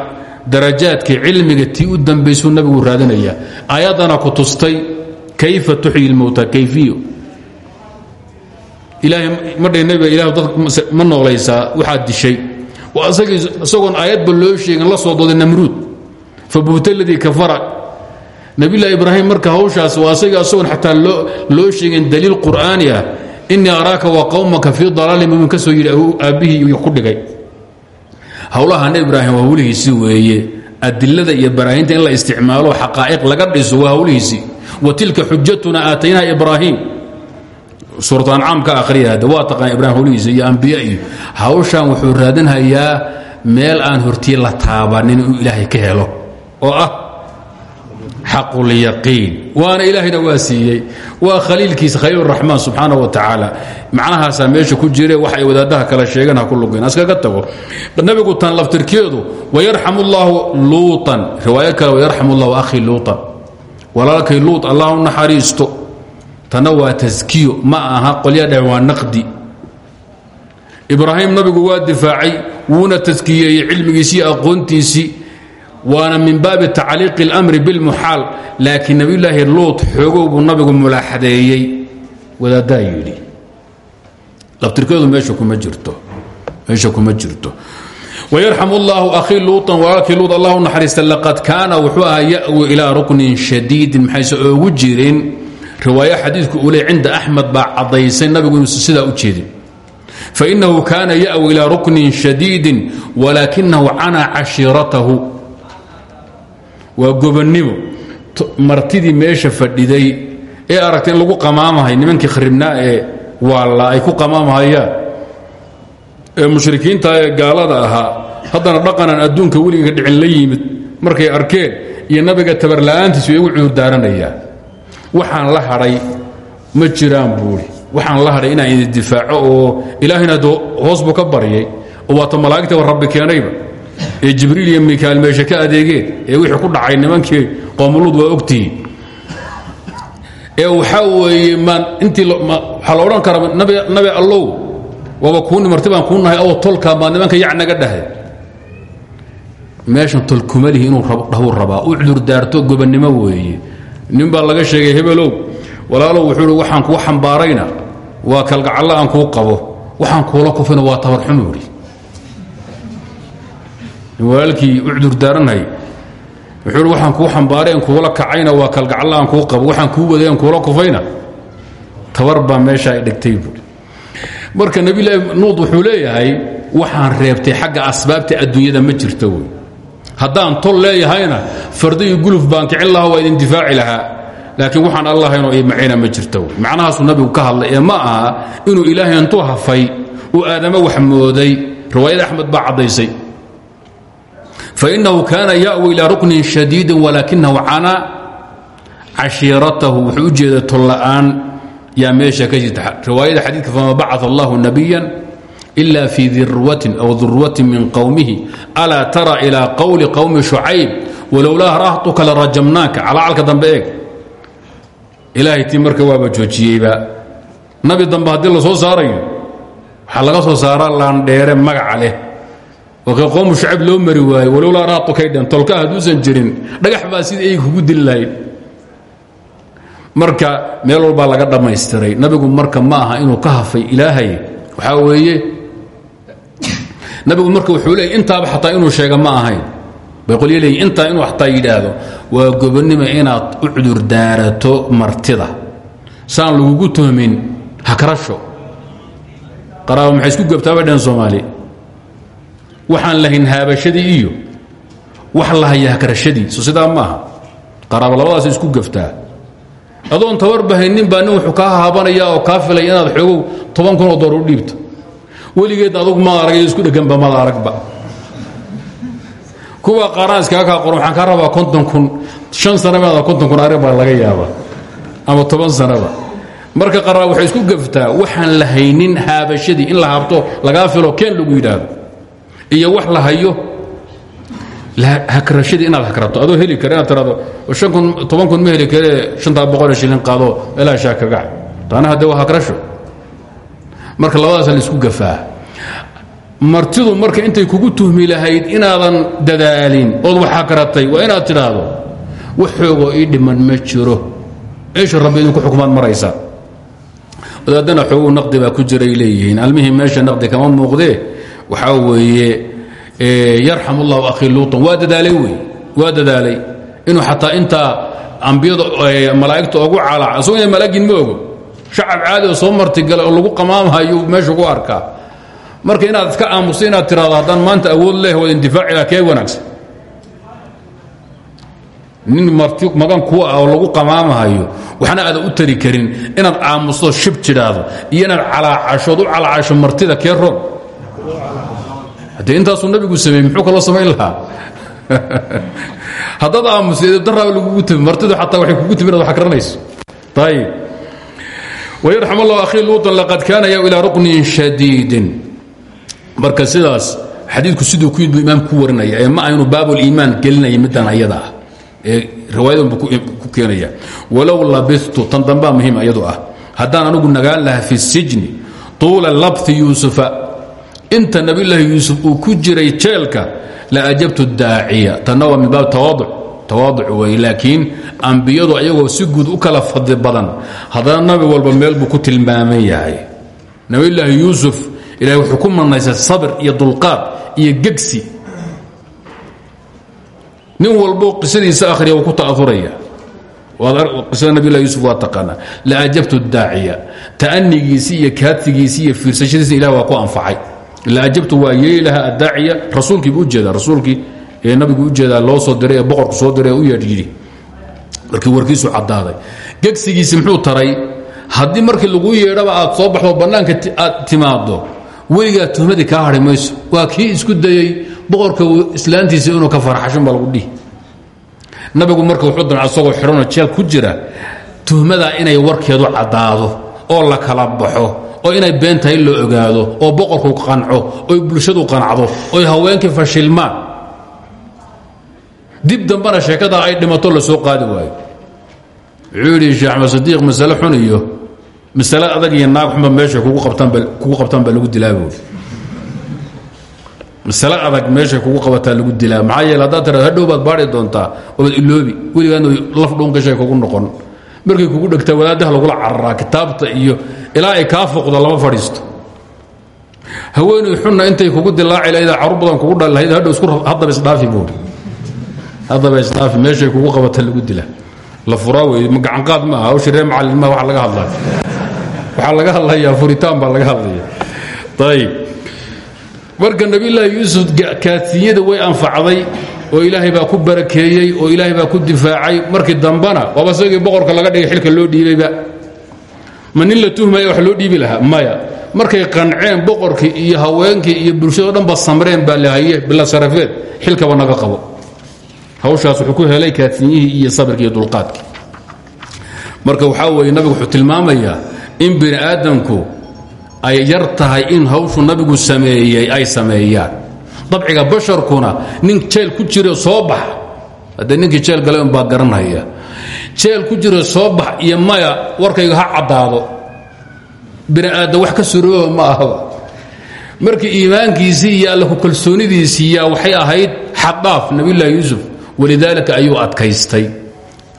darajaadkii cilmiga tii u dambaysuu nabigu raadinaya. Ayaddana ku tustay kayfa tuxyi lmowta kayfiyo? Ilaahay madhay nabiga ilah dad ma noolaysaa waxaad dishay. Isagoon aayadba loo sheegin la soo dooday namruud fabuuta ladii kafara nabilahi ibraahim marka hawshaas waa asaga isagoon xataa loo sheegin daliil qur'aani ah. Inii araaka wa qawmaka fii dalaalin mumin ka soo yidhi ku dhigay. Howlaha nebi ibraahim waa hawlihiisii weeye. Adilada iyo baraahinta in la isticmaalo xaqaa'iq laga dhiso waa hawlihiisii wa tilka xujatuna aataynaha ibraahim. Suurat ancaam ka akhriya hadda waa taqaan ibrahim hawlihiisa iyo hawshan wuxuu raadinhayaa meel aan hortii la taabanin ilaahay ka helo. Oo ah xaqulyaqiin waana ilaahayna waa siiyey. Waa khaliilkiisa khaliiluraxmaan subxaana wa tacaala. Macnahaasaa meesha ku jire wax ay wadaadaha kale sheegan ha ku lugeen askaga tago. Nabigu tan laftirkeedu wayarxamu llaahu luuطan riwaayo kale wayarxamu llahu akhi luuطan walaalkay luut allah u naxariisto. Tanna waa taskiyo ma aha qolya dheh waa naqdi. Ibraahim nabigu waa waana min baabi tacliiqi اlmri biاlmuxaal laakiin nebiyulaahi luut xoogow buu nabigu mulaaxadeeyey wadaaddaa yidhi laftirkeedu meesha kuma jirto meesha kuma jirto ويرxم الlaه أhي luuطا walaalkii luud allah u naxariista laqad kaana wuxuu ahaa yأwi ilىa ruknin شhadiidin maxayse oogu jirin riwaayo xadiidku uu le cinda أxmed baa caddaysay nabigu inuusan sidaa u jeedin faإnahu kaana yأwi ilىa ruknin شhadiidi walaakinahu canaa cashiiratahu waa gobonnimo martidii meesha fadhiday ee aragtay in lagu qamaamahay nimankii kharibnaa ee waalla ay ku qamaamahayaan. Ee mushrikiinta ee gaalada ahaa haddana dhaqanan adduunka weliga dhicin la yimid markay arkeen iyo nabiga tabarla'aantiisu igu cuurdaaranayaan waxaan la hadhay ma jiraan buuri. Waxaan la hadhay inaan idin difaaco oo ilaahayna hoos buu ka baryay oo waata malaa'igtaba rabbi keenayba ee jibriil iyo mikaal meesha ka adeegeen ee wixii ku dhacay nimankii qoomuluud waa ogtihiin ee waxaa weeye maan intii waxaa la odhan nabi allow waaba kuuni marti baan kuu nahay oo tolkaa baa nimanka yac naga dhahay. Meeshan tol kumalihi inuu dhahuu rabaa. U cudurdaarto gobannimo weeye. Nin laga sheegay hebelow walaalow wuxuu waxaan kuu xambaarayna. Waa kalgacalla aan kuu qabo. Waxaan kuula kufayna waa tabarxumu idhi walaalkii u cudurdaaranhay wuxuu waxaan kuu xambaaray aan kuula kacayna waa kalgacalla aan kuu qabo waxaan kuu waday aan kuula kufayna. Tabar meesha ay dhigtay buui marka nebilaahi nuud wuxuu leeyahay waxaan reebtay xagga asbaabta adduunyada ma jirto wey. Tol leeyahayna fardo iyo guluf baan kicin lahaa waa idin difaaci lahaa. Laakiin waxaan allahaynoo imacayna ma jirto wey. Macnahaasuu nabigu ka hadlay ee ma aha inuu ilaahay intuu hafay uu aadamo wax mooday. Riwaayada axmed baa caddaysay fainahu kaana ya'wi ilaa ruknin shadiidin walaakinahu canaa cashiiratahu wuxuu u jeeday tolla'aan yaa meesha ka jirta riwaayada xadiidka fama bacaa allahu nabiya ila fii dirwatin aw durwatin min qowmihi alaa tara ilaa qowli qowmi shucayb? Walowlaa rahtuka la rajamnaaka. Calacalka dambe eeg. Ilaahay tii marka waaba joojiyeyba nabi dambe haddii la soo saarayo waxaa laga soo saaraa laandheere magaca leh oo kee qowmu shucayb loo mari waayo walowlaa rahtukay dhen tolka hadduusan jirin dhagax baa sida eyga kugu dili marka meel walbaa laga dhammaystiray nabigu marka ma aha inuu ka hafay ilaahay waxaa weeye nabigu marka wuxuu leeyay intaaba xataa inuu sheega ma ahayn. Bay qolyo leeyiin inuu xataa yidhaahdo waa gobonnimo inaad u cudurdaarato martida saan lagugu tuhmin hakrasho qaraaba maxay isku gabtaabay dhan soomaali waxaan lahayn haabashadii iyo wax lahaya hakrashadii so sidaa maaha qaraaba labadaas isku gaftaa. Adoon tabarbahaynnin baa nin wuxuu kaa haabanaya oo kaa filaya inaad xoogow toban kun oo door u dhiibto. Weligeedna adugu maad arag isku dheganba mad aragba. Kuwa qaaraan iskaga kaa qoran waxaan kaa rabaa kun shan sana maada konton kun baa laga yaabaa. Ama toban sanaba. Marka qaraab waxay isku gaftaa waxaan la haabashadii in la haabto lagaa filo keen lagu yidhaahdo iyo wax la hayo hakrashadii inaad hakrato adoo heli kara inaad tiraado an kun ma heli karee shantaa shilin qaado ilaa shaa kagac taana hadde waa hakrasho. Marka labadaasa la isku gafaa. Martidu marka intay kugu tuhmi lahayd inaadan dadaalin ood wax hakratay waa inaad tidhaahdo wax xoogoo dhiman ma jiro. Eesha rabbi idinku xukumaad maraysa. Wadaadana xooguu naqdi baa ku jiray leeyihiin. Almihii meesha naqdi kama waxaa weeye yarxam اllahu akhi luuطan waa dadaalay wey waa dadaalay. Inuu xataa intaa ambiyada malaa'igta ogu calac asagoo ina shacab caadi oo soo martigala oo lagu qamaamhayo meesha ku arkaa marka inaad iska aamusto inaad tiraado maanta awood leh waad indifaacilah kee wanaagsan? Nin marti magan kuwa ah lagu qamaamahayo waxna aadan u tari karin inaad aamusto shib tidhaahdo iyo inaad calaacasho martida kee roog haddee intaasuu nabigu sameeyey muxuu kaloo samayn lahaa? (laughs) Haddaad aamuseedo daraaba lagugu timi martidu xataa waxay kugu timi wax garanayso ayib wayarxam allahu akhii luutan laqad kaana yaw ilaa ruknin shadiidin. Marka sidaas xadiidku siduu ku yid buu ku warinaya ee ma aynu baabuliimaan gelinaya middan ayada ah ee riwaayadan buu ku keenaya. Walow labistu tan dambaa iyadu ah haddaan anigu nagaan laha fi sijni tuula labthi yuusufa inta nabiyulaahi yuusuf uu ku jiray jeelka la ajabtu daaciya. Tanna min baab tawaaduc wey laakiin ambiyadu ayagoo si guud u kala fadli badan haddana nabi walba meel buu ku tilmaaman yahay. Nabiyulaahi yuusuf ilahay wuxuu ku manaysay iyo dulqaad iyo gegsi. Nin walbo qisadiisa akhriya wuu ku ta'auraya qisada nabilah yuusuf waa taqaanaa. La ajabtu daaciya. Ta'anigiisii iyo kaadfigiisii iyo fiirsashadiisna ilah waa ku anfacay la ajabtu waa yeeli lahaa addaaciya rasuulkiibu u jeedaa rasuulkii ee nabigu u jeedaa loo soo diray ee soo diray u yeedh yidhi markii warkiisu caddaaday. Gegsigiisi muxuu taray haddii markii lagu yeedhaba aad soo baxdo bannaanka aad timaaddo weligaa tuhmadii kaa waa kii isku dayey boqorka islaantiisa inuu ka farxashin baa lagu dhihi. Nabigu marka wuxuu damca isagoo xidhanoo jeel ku jira tuhmadaa inay warkeedu caddaado oo la kala baxo oo inay been tahay la ogaado oo boqorku qanco oy bulshadu qancdo oy haweenkii fashilmaan. Dib dambana sheekadaa ay dhimato la soo qaadi waayo. Wuxuu yidhi sheekh axmed sadiiq masale xun iyo masale adag iyo naag xunba meeshay kugu qabtaan baa lagu dilaa masale adag meeshay kugu qabataa lagu dilaa. Maxaa yeele haddaad tiraad hadhow baad baadhi doontaa obaad iloobi laf dhuunkashay kugu noqon. Markay kugu dhegtaa wadaadaha lagula cararaa kitaabta iyo ilaa ay kaa foqdo lama fadhiisto. Haweeney xunna intay kugu dilaaci lahayd carur badan kugu dhali lahayd hadhow isku haddaba isdhaafi buuri haddaba isdhaafi meeshay kugu qabata lagu dila. La furaa wey gacanqaad maaha hawshii reer macallin maa waa laga hadlaya waxaa laga hadlayaa furitaan baa laga hadlaya ayib marka nabiyulaahi yuusuf kaatiyada way anfacday oo ilaahay baa ku barakeeyey oo ilaahay baa ku difaacay. Markii dambana waaba isagii boqorka laga dhigay xilka loo dhiibayba ma nin la tuhmaya wax loo dhiibi lahaa? Maya. Markay qanceen boqorkii iyo haweenkii iyo bulshado dhanba samreen baa lahaye bila sarafeed xilkaba naga qabo. Hawshaas wuxuu ku helay kaatiyihii iyo sabirkii iyo dulqaadkii. Marka waxaa weeye nabigu wuxuu tilmaamayaa in bini aadamku ay yar tahay in hawshu nabigu sameeyey ay sameeyaan. Dabciga basharkuna nin jeel ku jira soo bax haddee ninkii jeel galay unbaa garanhaya jeel ku jira soo bax iyo maya warkayga ha caddaado. Bini aadam wax ka surooba ma ahaba markii iimaankiisii iyo alla ku kalsoonidiisii yaa waxay ahayd xaddhaaf nabiyullaahi yuusuf walidaalika ayuu adkaystay.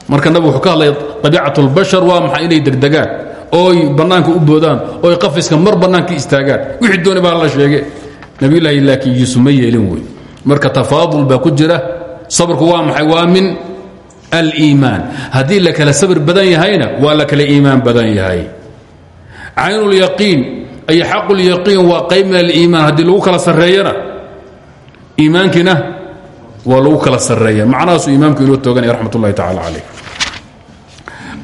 Marka nabigu wuxuu ka hadlaya abiicatulbashar waa maxay inay degdegaan? Ooy bannaanka u boodaan ooy qafiska mar bannaanka istaagaan. Wixii dooni baa la sheege nabiyulaahi laakiin yuusuf ma yeelin wey marka tafaadul baa ku jira sabrku waa maxay? Waa min aliimaan haddii la kala sabr badan yahayna waa la kala iimaan badan yahay caynulyaqiin ay xaqulyaqiin waa qayb min aliimaan haddii lagu kala sarreeyana iimaankiina waa lagu kala sarreeya macnahaasu imaamku inoo tooganaya raxmat ullahi tacala calayh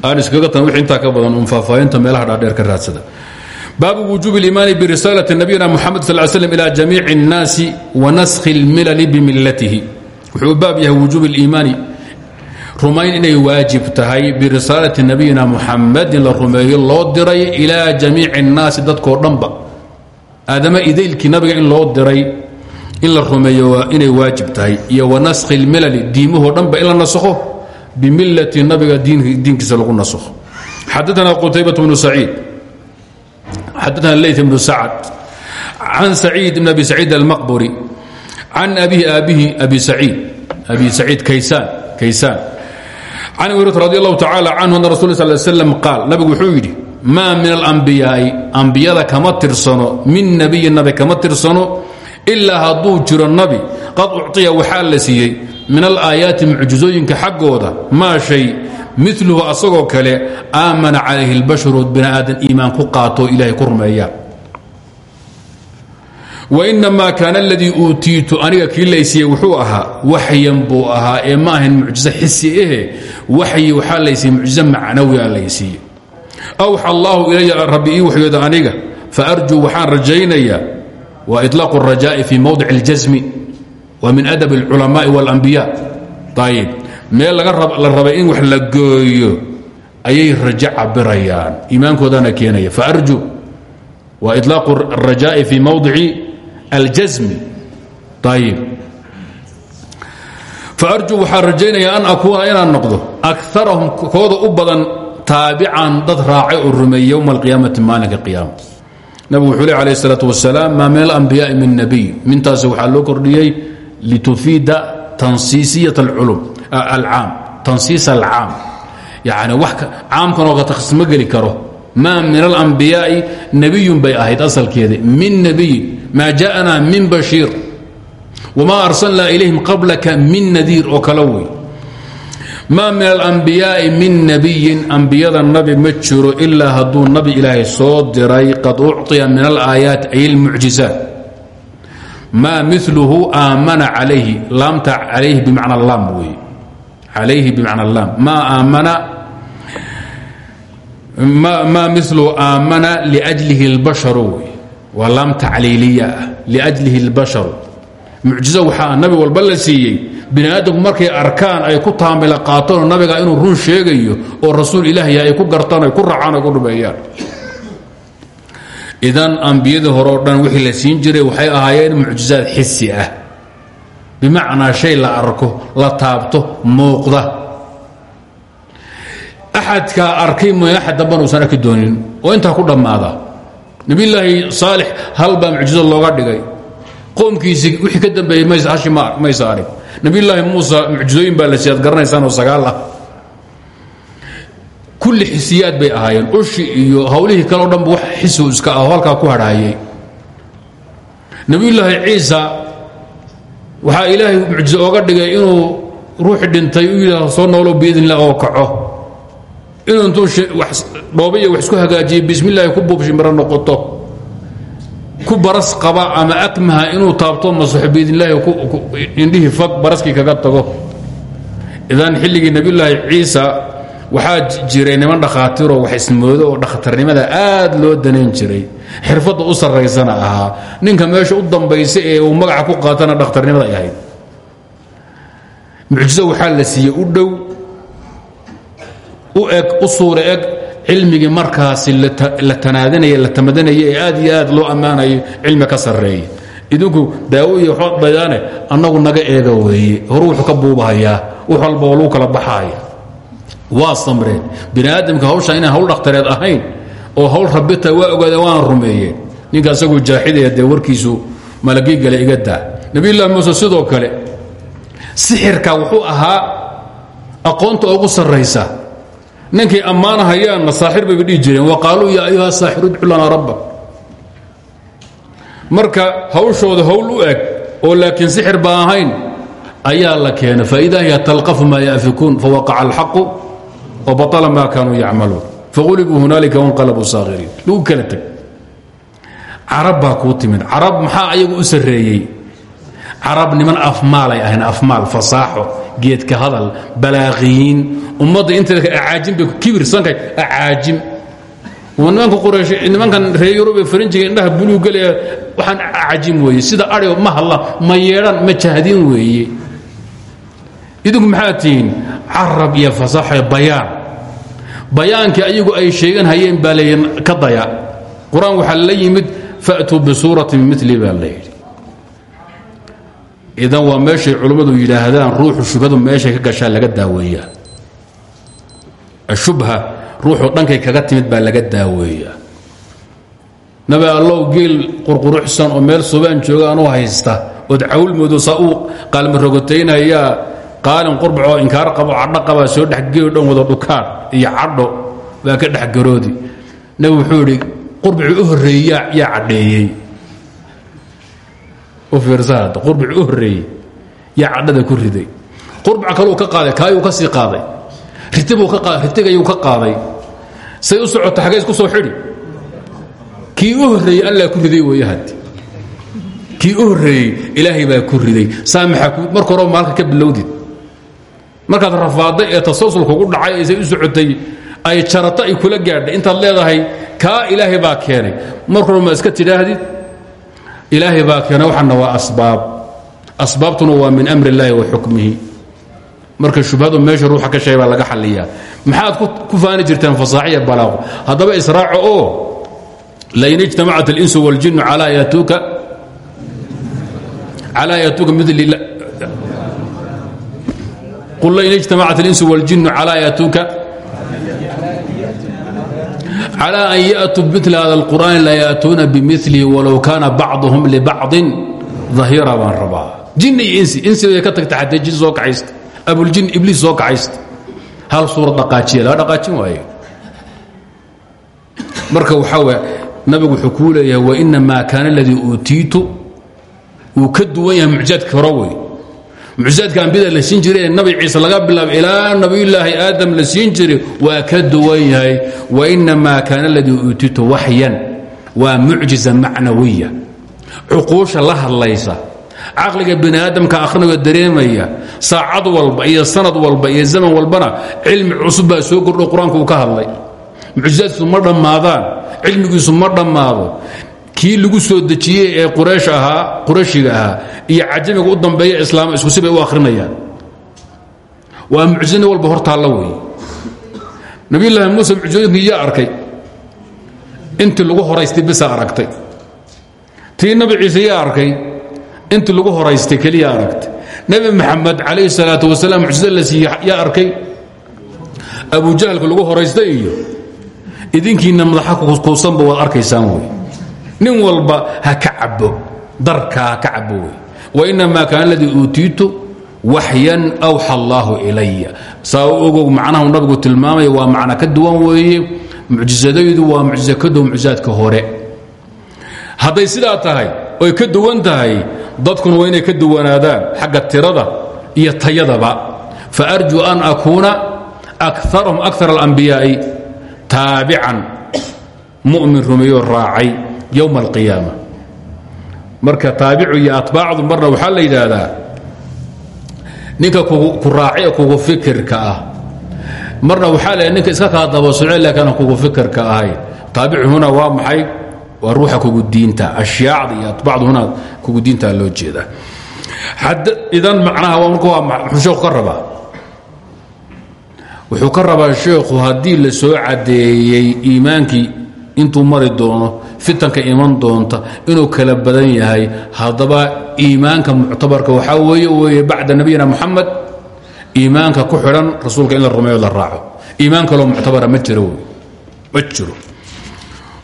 aan iskaga tan wixii intaa ka badan uun faahfaahinta meelaha dhaadheer ka raadsada baabu wujuubi اliimaani birisaalati nabiyina muxamed sal l slm ila jamiici الnaasi wa naskhi اlmilali bimilatihi wuxuu baab yahay wujuubi اliimaani rumayn inay waajib tahay birisaalati nabiyina muxamadin la rumeeyo loo diray ilaa jamiici الnaasi dadkoo dhanba aadama idaylkii nabiga in loo diray in la rumeeyo inay waajib tahay iyo wa naskhi اlmilali diimahoo dhanba in la nasakho bimilati nabiga diinkiisa lagu nasakho xadaana qutaybaة bnu saciid xadaana leyt bnu sacd can saciid bn abi saciid almaqburi can abihi aabihi abi saciid abi saciid kaysaan kaysaan can abi hurata radi allahu tacaala canhu ana rasul sal slam qaal nabigu wuxuu yidhi maa min alambiyaai ambiyada kama tirsano min nabiyin nabi kama tirsano ilaa hadduu jiro nabi qad ucطiya waxaa la siiyey min alaayaati mucjizooyinka xaggooda maa shay miluhu asagoo kale aamana calayhi اlbasharu bini aadan iimaan ku qaatoo ilahay ku rumeeyaan wainamaa kaana aladii uutiitu aniga kii laysiiyey wuxuu ahaa waxyan buu ahaa ee ma ahayn mucjizo xisi ahe waxyi waxaa laysiiyey mucjizo macnawiga laysiiye awxa allahu ilaya rabbi ii waxyooda aniga faarjuu waxaan rajaynayaa wa iطlaaqu الrajaaءi fi mowdic اljasmi wa min adab اlculamaai wاlambiya ayib meel la rabay in wax la gooyo ayay rajo cabirayaan iimaankoodana keenaya faarju wa iطlaaqu الrajaaءi fi mowdici aljami ayib faarjuu waxaan rajaynayaa an akuuna inaan noqdo akarahum kooda u badan taabican dad raacay oo rumeeyey ywma alqiyaamati maalinka qiyaama nabigu wuxuu leh alayh salaat wasalaam maa min alambiyaai min nabiy mintaas waxaa loo kordhiyey litufiida tansiisiyat alcaam tansiis alcaam yani wax caamkanoo katakhsis ma geli karo maa min alambiyaai nebiyun bay ahayd asalkeeda min nebiyin maa jaءanaa min bashiir wma arsalnaa ilayhim qablaka min nadiir oo kale wey maa min alambiyaai min nebiyin ambiyada nabi ma jiro ilaa hadduu nabi ilaahay soo diray qad ucطiya min alaayaati ay اlmucjizaat maa miluhu aamana calayhi laamta alayhi bimacna laam wey calayhi bimacna laam maa aamana maa miluhu aamana liأjlihi اlbasharu wey waa laam tacliiliya ah liأjlihi اlbasharu mucjizo waxaa nabi walba la siiyey bini aadamku markay arkaan ay ku taamila qaatoonoo nabiga inuu run sheegayo oo rasuul ilaahiya ay ku gartaan ay ku raacaan ay ku dhumeeyaan idan ambiyadii hore o dhan wixii la siin jiray waxay ahaayeen mucjizaad xisi ah. Bimacnaa shay la arko la taabto muuqda. Axadkaa arkay mooy axad dambana uusan arki doonin oo intaa ku dhammaada nebiyulaahi saalix hal baa mucjizo looga dhigay? Qoomkiisii wixii ka dambeeyey maysa arag. Nabiyulaahi muusa mucjizooyin baa la siyaad garanaysaanoo sagaal ah. Kulli xisiyaad bay ahaayeen. Ushi iyo hawlihii kaleo dhanba wax xisiu iska ah halkaa ku hadhaayay nebiyulaahi ciisa waxaa ilaahay mucjizo ooga dhigay inuu ruuxi dhintay u yidhaah soo noolo biidnillah oo kaco inuu intuu dhoobiya wax isku hagaajiyey bismillaahi ku buubshimiro noqoto ku baras qaba ama akmaha inuu taabto masaxo biidnilaahi indhihii fag baraskii kaga tago. Idan xilligii nebiyulaahi ciisa waxaa jiray niman dhakhaatiiroo wax ismoodo oo dhakhtarnimada aad loo danayn jiray. Xirfadda u sarraysana ahaa. Ninka meesha u dambaysa ee uu magaca ku qaatana dhakhtarnimada ay ahayd. Mucjizo waxaa la siiyey u dhow u eg u suura eg cilmigii markaasi la tanaadinaya la tamadanaya ee aad iyo aad loo ammaanayo cilmi ka sarreeya idinku daawo iyo waxba daydaane annagu naga eega weeye. Horu wuxuu ka buubahayaa wax walba oo kala baxaaya. Waa samreen bini aadamka hawsha inaan hawl dhakhtareed ahayn oo hawl rabita waa ogaadeen waana rumeeyeen. Ninka asagoo jaaxidaya dee warkiisu malagii gale iga daa. Nabiyullahi muuse sidoo kale sixirka wuxuu ahaa aqoonta ugu sarraysa ninkay ammaanahayaanna saaxir bayba dhihi jireen wa qaaluu yaa ayuha saaxiru lanaa rabbak. Marka hawshooda hawl u eg oo laakiin sixir ba ahayn ayaa la keena faidaa hiya talqafu maa yaafikuun fawaqaca alxaqu wabaطla ma kaanuu yacmaluun. Faqulibuu hunaalika wanqalabuu saakhiriin lagu kala teg carab baa kuu timid. Carab maxaa ayagu carab niman afmaalay ahayn afmaal fasaaxo geedka hadal balaaqiyiin ummadda inteeda acaajim bay kibir sankay acaajim nimanka quraysh nimankan reer yurub ee faranjiga indhaha buluug gelaya waxaan acajim weeye. Sida adhigo ma hadla ma yeedhan ma jahdin weeye. Idinku maxaa tihiin? Carab iyo fasaaxo bayaan. Bayaankii ayagu ay sheegan hayeen baa leeyihiin ka daya. Qur'aan waxaa la yimid fa'tuu bisuuratin mili baa la yidhi idan waa meeshay culummadu yidhaahdaan ruuxu shubhadu meeshay ka gashaa laga daaweeyaa. Ashubha ruuxu dhankay kaga timid baa laga daaweeyaa. Nabi allow geel qurquruxsan oo meel subaan jooga anuu haysta ood cawlmoodo saa uu qaalmarogotaynayaa qaalin qurbacoo inkaar qabo cadho qabaa soo dhexgeeyo dhan wada dhukaan iyo cadho baa ka dhexgaroodi nabi wuxuu idhi qurbicii u horreeyey yaa cadheeyey u fiirsaada qurbicii u horreeyey yaa ku riday. Qurbac kaleu ka qaaday kaayuu ka sii qaaday. Ritigayuu ka qaaday. Say u socota xagee isku soo xidhi. Kii u horreeyey allaa ku riday weeye kii u horreeyey ilaahay baa ku riday. Saamaxa marka horeba maalka ka bilowdid. Markaad rafaaday ee tasalsulkugu dhacay eesay u socotay ay jarato ay kula gaadhay intaad leedahay kaa ilaahay baa keenay. Hore ma iska tidhaahdid ilaahay baa keenay waxaana waa asbaab asbaabtuna waa min amri illaahi wa xukmihi marka shubhadu meesha ruuxa ka sheegay baa laga xaliyaa maxaad ku faani jirteen fasaaxiya balaaqo haddaba israaco oo lain ijtamacat اlinsu wاljinu calaa yatuuka calaa yatuuka mil qul lain ijtamacat اlinsu wاljinu calaa yatuuka calى an yأtuu bmil hada اlqur'ani la yأtuuna bimilihi walow kaana bacضuhum libacضin ظahiira baan rabaa jinni iyo insi insi bay ka tagta xatee jin soo kacaysta abuljin ibliis soo kacaysta hal suura dhaqaajiya laga dhaqaajin waaye marka waxaa w nabigu wuxuu kuu leeyahay wainamaa kaana aladii uutiitu wuu ka duwan yahay mucjizaadka hore wey mucjizaadka ambiyada la siin jiray nabi ciise laga bilaabo ilaa nabiyulaahi aadam la siin jiray waa ka duwan yahay wainamaa kaana aladii uutiitu waxyan waa mucjiza macnawiya. Cuquusha la hadlaysa caqliga bini aadamka akhriga dareemaya saacad walba iyo sanad walba iyo zaman walbana cilmi cusub baa soo kordho qur'aanku ka hadlay. Mucjizaadkiisu ma dhammaadaan cilmigiisu ma dhammaado kii lagu soo dejiyey ee quraysh ahaa qurayshiga ahaa iyo cajamiga u dambeeya islaama isku sibay u akhrinayaan. Waa mucjizo nin walba hortaalla wey nabiyullaahi muuse mucjizooyinkii yaa arkay. Intii lagu horaystay bisaa aragtay. Tii nabi ciise yaa arkay intii lagu horaystay keliya aragtay. Nebi maxamed calayhi salaatu wasalaam mucjizo la siiye yaa arkay. Abujahalka lagu horaystay iyo idinkiina madaxa kuusanba waad arkaysaan wey nin walba ha ka cabo darka ha ka cabo wey wainamaa kaana aladii uutiitu waxyan awxa allaahu ilaya saa u nabigu tilmaamaya waa macna ka duwan weeye mucjisadaydu waa mucjizo ka duwan mucjizaadka hore. Hadday sidaa tahay oy ka duwan tahay dadkuna waa inay ka duwanaadaan xagga tirada iyo tayadaba. Faarjuu an akuuna akarahum akar اlأnbiyaa'i taabican mu'min rumeeyo raacay yowma alqiyaama. Marka taabicu iyo atbaacdu marna waxaa la yidhaahdaa ninka ku raacay ee kugu fikirka ah. Marna waxaa la ninka iska kaa daba soce laakiin kugu fikirka ahay. Taabicu huna waa maxay? Waa ruuxa kugu diinta ashyaacda iyo atbaacdu huna kugu diinta loo jeedaa. Idan macnaha marka waa muxuu sheekhu ka rabaa. Wuxuu ka rabaa sheekhu haddii la soo cadeeyey iimaankii intuu mari doono fitanka iman doonta inuu kala badan yahay haddaba iimaanka muctabarka waxaa weeye weeye bacda nabiyina moxamed iimaanka ku xidhan rasuulka in la rumeeyo la raaco iimaan kaloo muctabara ma jiro wey ma jiro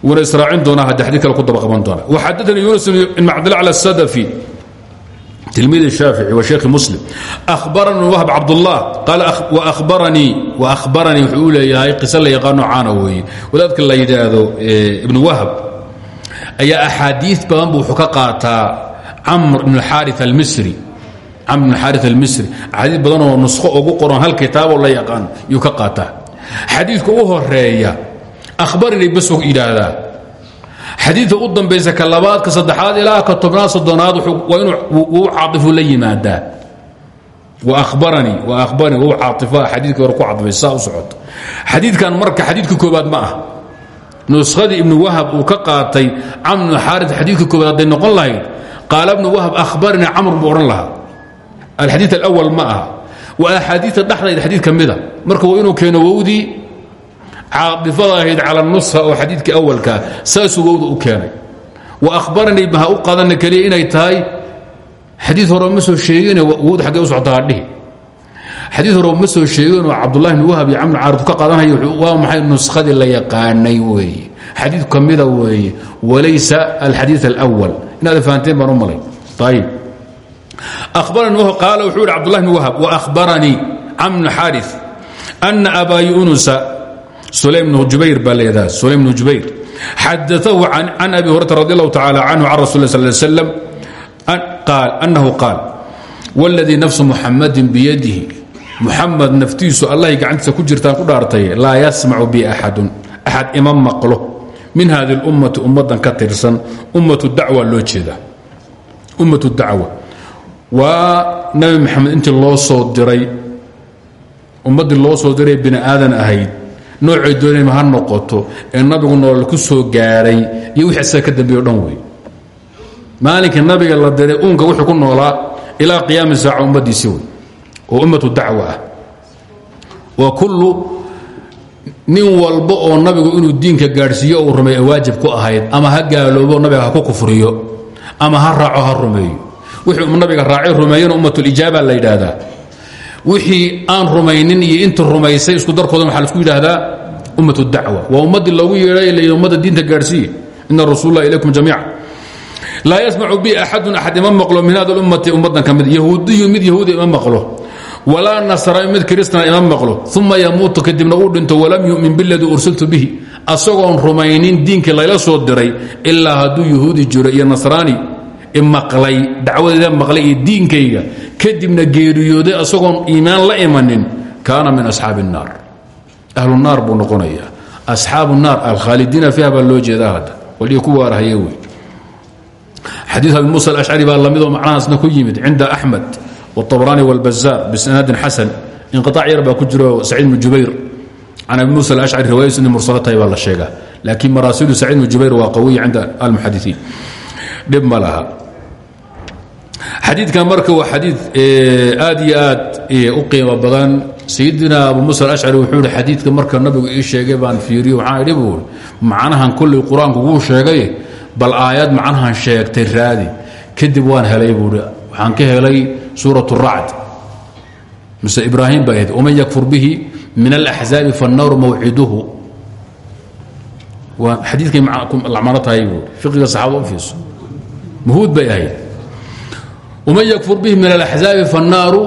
wuuna israacin doonaa haddi xadii kale ku daba qaban doona waxadanii yunus ibn cabdillah cala sadafi تلميذ الشافعي وشيخ مسلم أخبرني وهب عبد الله قال أخ وأخبرني وأخبرني وحول ياهي قصة لا يقانو عانوي وذلك الله ayaa axaadii badan bu wuxuu ka qaataa camr bn xari almisri. Camr bn xaari almisri. Axaadiis badan oo nusko ugu qoran hal kitaaboo la yaqaan yuu ka qaataa. Xadiidka u horreeya akhbarinay basog yidhaahdaa xadiidka u dambaysa ka labaad ka saddexaad ilaa ka tobnaad soddonaad waa u caaifu la yimaadaa. Barani barani u caaia xadiidkii hore ku caifay saa u socoto xadiidkan marka xadiidka koobaad ma ah nuskadii ibnu wahab uu ka qaatay camr bnu xaarid xadiidka koobaad hadday noqon lahayd qaala bnu wahab ahbaranii camr buu odhan lahaa. Alxadiid alawal ma aha. Waa axaadiita dhexdayda xadiid ka mida marka waa inuu keeno wowdii caaifada ahayd cala nusha oo xadiidkii awalkaa saasuu wowda u keenay. Wa ahbaranii ha u qaadana keliya inay tahay. Soo sheegin wowda xaggee u xadii hore ma soo sheeginoo cabdullahi bn wahab iyo camr caarif ka qaadanayo waa maxay nuskadii la yaqaanay weeye xadiid ka mida weeye walaysa alxadiid alawal inaad fahanteen baan u malay. Ayib abaranii qaala wuxuu yihi cabdullahi bn wahab waahbaranii camr bn xaari ana abaa yunusa sulaym bn jubayr baa leedaha sulaym bn jubayr xadaahu can abi hurata radi allahu tacala canhu can rasul sal slam annahu qaal wاladii nafsu muxamadin biyadihi muxamed naftiisu allahay gacantiisa ku jirtaan ku dhaartay laa yasmacu bi axadun axad ima maqlo. Min hadi اlummati ummadan ka tirsan ummatu dacwa loo jeeda ummatu dacwa. Waa nabi maxamed intii loo soo diray ummaddii loo soo diray bini aadan ahayd noocay doonayma ha noqoto ee nabigu noolal ku soo gaadhay iyo wixii asaga ka dambeeyo dhan wey maalinka nabiga oo ummatu dacwa. Waa kullu nin walba oo nabigu inuu diinka gaadhsiiyo uu rumeey waajib ku ahayd ama ha gaaloobo nabiga ku kufriyo ama ha raaco ha rumeeyo. Wixii nabiga raacay rumeeyana ummatulijaaba la yidhaahdaa. Wixii aan rumaynin iyo inta rumaysay isku darkooda waxaa la isku yidhaahdaa ummat dacwa. Waa ummaddii loogu yeedhay l ummadda diinta gaadhsiiye. Ina rasuul lah ilaykum jamiica. Laa yasmacu bi axadun axad ima maqlo min hada ummati ummaddan ka mid mid yahuudi ima maqlo walaa nasrani mid kristana ima maqlo uma yamuutu kadibna uu dhinto walam yumin biladii ursiltu bihi. Asagoon rumaynin diinkii layla soo diray ilaa hadduu yuhuudi jiro iyo nasraani imaqlay dacwadeeda maqlay iyo diinkayga kadibna geeriyooday asagoon iimaan la imanin kaana min asxaabi الnaar ahlu naar buu noqonaya asxaabu naar alkhaalidiina fiiha baa loo jeedaa hadda. Waliyo ku waarahaya wey. Xadiid abi muusa alashcari wاbraani wاlbazaar bisnaadin xasan inqiaac yar baa ku jiro saciid bn jubayr can abi musa ashcari riwaayadiis inay mursalo tahay baa la sheegaa laakiin maraasilu saciid bn jubayr waa qawiya cinda almuxadiiin dhib ma laha xadiidkan marka waa xadii aad iyo aad u qiimo badan sayidina abu musa alashcari wuxuu yihi xadiidka marka nabigu ii sheegay baan fiiriyo waxaan idhi buu macnahan kullay qur'aanku wuu sheegay bal aayad macnahan sheegtay raadi kadib waan helay buui waxaan ka helay suuraة الracd mise ibraahim ba ahayd وman ykfur bihi min الأxزaabi faالnawr mawciduhu waa xadiikay lacmano tahay bui fiqiga saxaabada u fiirso mahuud bay ahayd وman ykfur bihi min الأxزaabi faالnaaru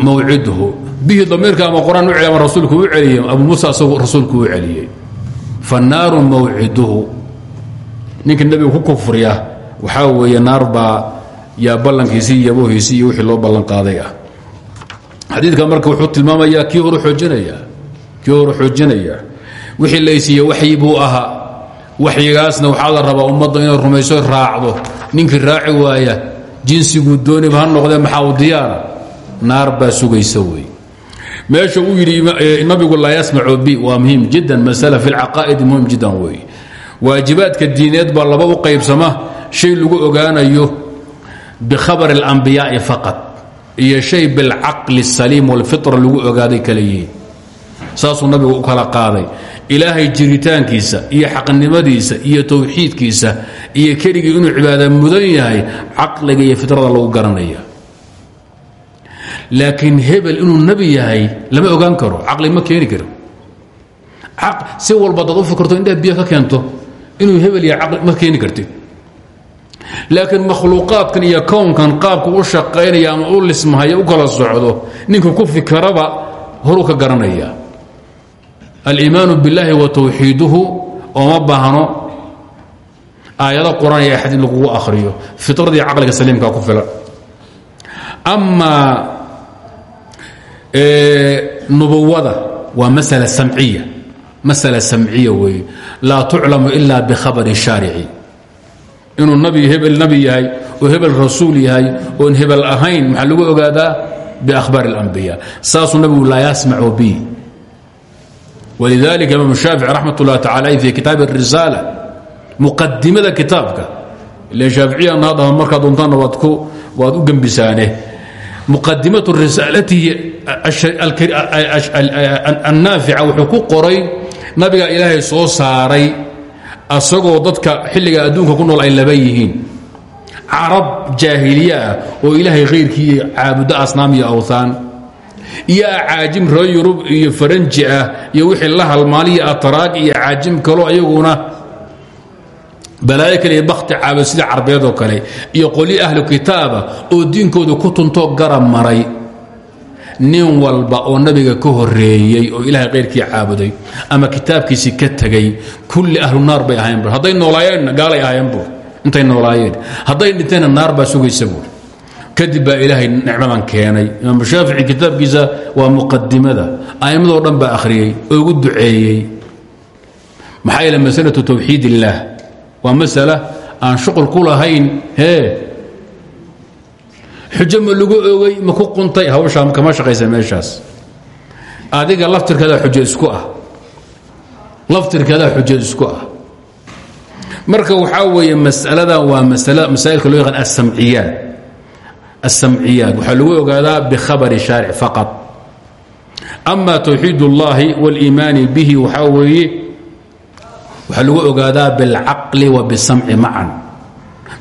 mawciduhu bihi damiirka ama quraan u celiy ama rasuulku u celiyey abu muusa asagoo rasuulku u celiyey faالnaaru mawciduhu ninka nebiga ku kufriya waxaa weeye naar baa yaa ballankiisii iyo iyo wixii loo ballan qaaday ah. Xadiidka marka wuxuu tilmaamayaa kii horu xoojinaya kii horu xoojinaya wixii laysiiye waxyi buu ahaa. Waxyigaasna waxaa la rabaa ummadda inay rumayso raacdo. Ninkii raaci waaya jinsiguu dooniba ha noqdee maxaa u diyaara? Naar baa sugaysa wey meesha uu yidhi nabigu laa yasmacu bi waa muhiim jiddan masala fi lcaqaa'idi muhiim jiddan wey waajibaadka diineed baa laba u qaybsama shay lagu ogaanayo bikhabar اlambiyaa'i faqad iyo shay bilcaqli الsaliim wاlfitra lagu ogaaday kala yihiin saasuu nabigu u kala qaaday ilaahay jiritaankiisa iyo xaqnimadiisa iyo towxiidkiisa iyo keligii inuu cibaada mudan yahay caqliga iyo fitrada lagu garanaya laakiin hebel inuu nebi yahay lama ogaan karo caqli ma keeni karo si walba dad u fikirto indhaha biyo ka keento inuu hebel yahay caqli ma keeni kartid laakiin makhluuqaadkan iyo kownkan qaabku u shaqaynaya ama u lismahaya u kala socdo ninku ku fikiraba horuu ka garanaya. Aliimaanu biاllaahi wa tawxiiduhu ooma baahno aayado quraan iyo axad in lagugu akhriyo fitradii caqliga saliimkaa ku filan. Amaa nubuwada waa masala samciya. Masala samciya weeye. Laa tuclamu ila bikhabari shaarici inuu nabi hebel nabi yahay oo hebel rasuul yahay oon hebel ahayn maxaa lagu ogaadaa biahbaar اlambiya saasuu nabigu laa yasmacu bi walidalika imaam shaafici raxmat ullahi tacala fi kitaab الrisaala muqadimada kitaabka ile shaaficiyana hadda markaa doontaanna waad u gembisaane muqadimatu risaalatihi annaafica wuxuu ku qoray nabiga ilaahay soo saaray asagoo dadka xilliga adduunka ku nool ay laba yihiin. Carab jaahiliye ah oo ilaahay khayrkii caabudo asnaam iyo awthaan iyo acaajim reer yurub iyo faranji ah iyo wixii la halmaaliya atraag iyo acaajim kaloo ayaguna balaayo iyo bakti caabud sida carbeed oo kale. Iyo qoli ahlu kitaaba oo diinkooda ku tuntoo garab maray nin walba oo nabiga ka horeeyey oo ilaahay kayrkii caabuday ama kitaabkiisii ka tegay kulli ahlu naar bay ahayn bu hadday noolaayeenna gaalay ahaayeen buur intay noolaayeen. Hadday dhinteenna naar baa sugaysa buur kadib baa ilaahay nicmadan keenay. Imaam shaafici kitaabkiisa waa muqadimada a'immadoo dhan baa akhriyey oo ugu duceeyey. Maxaa yeele masalatu tawxiid illaah waa masala aan shuqul ku lahayn. Hee xujo ma lagu ogey ma ku quntay? Hawshaa kama shaqaysa meeshaas. Adiga laftirkadaa xujo isku ah. Laftirkadaa xujo isku ah. Marka waxaa weeye masaladan waa masaa'ilka loo yaqaan asamciyaat asamciyaat waxaa lagu ogaadaa bikhabari shaaric faqad ama towxiid اllahi wاliimaani bihi waxaa weeye waxaa lagu ogaadaa bilcaqli wa bisamci macan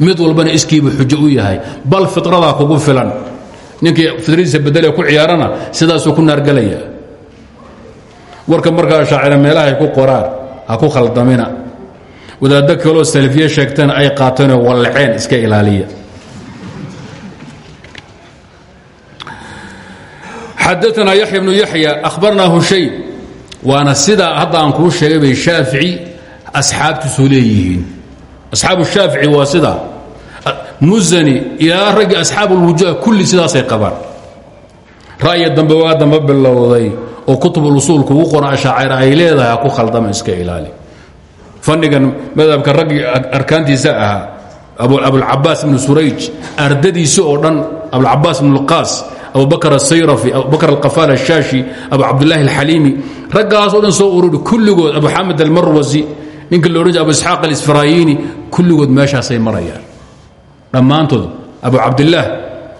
mid walbana iskiibu xujo u yahay bal fitradaa kugu filan. Ninkii fitradiisa bedele ku ciyaarana sidaasuu ku naargelaya warka markaa shaacira meelahay ku qoraan ha ku khaldamina. Wadaaddo kaloo salfiye sheegtana ay qaateenoo wallaceen iska ilaaliya. Xadaanaa yaxya bnu yaxya ahbarnaa hushaym waana sidaa hadda aan kuu sheegay bay shaafici asxaabtiisu leeyihiin asxaabu shaafici waa sidaa musani ilaa raggii asxaab ulwujuh kulli sidaasay qabaan. Ra'ya dambe waa dambe bilowday oo kutubulusuul kugu qoran ashaacir ay leedahay ha ku khaldama iska ilaali. Fannigan madhabka raggii arkaantiisa ahaa abulcabaas ibnu surayj ardadiisi oo dhan abulcabaas ibnu lqaas abubakr asayrafi abubakr alqafaal ashaashi abu cabdilaahi alxaliimi raggaasoo dhan soo ururi kulligood abu xamed ninka la odhan jir abu isxaaq alisfaraayini kulligood meeshaasay marayaan. Dhammaantood abu cabdilaah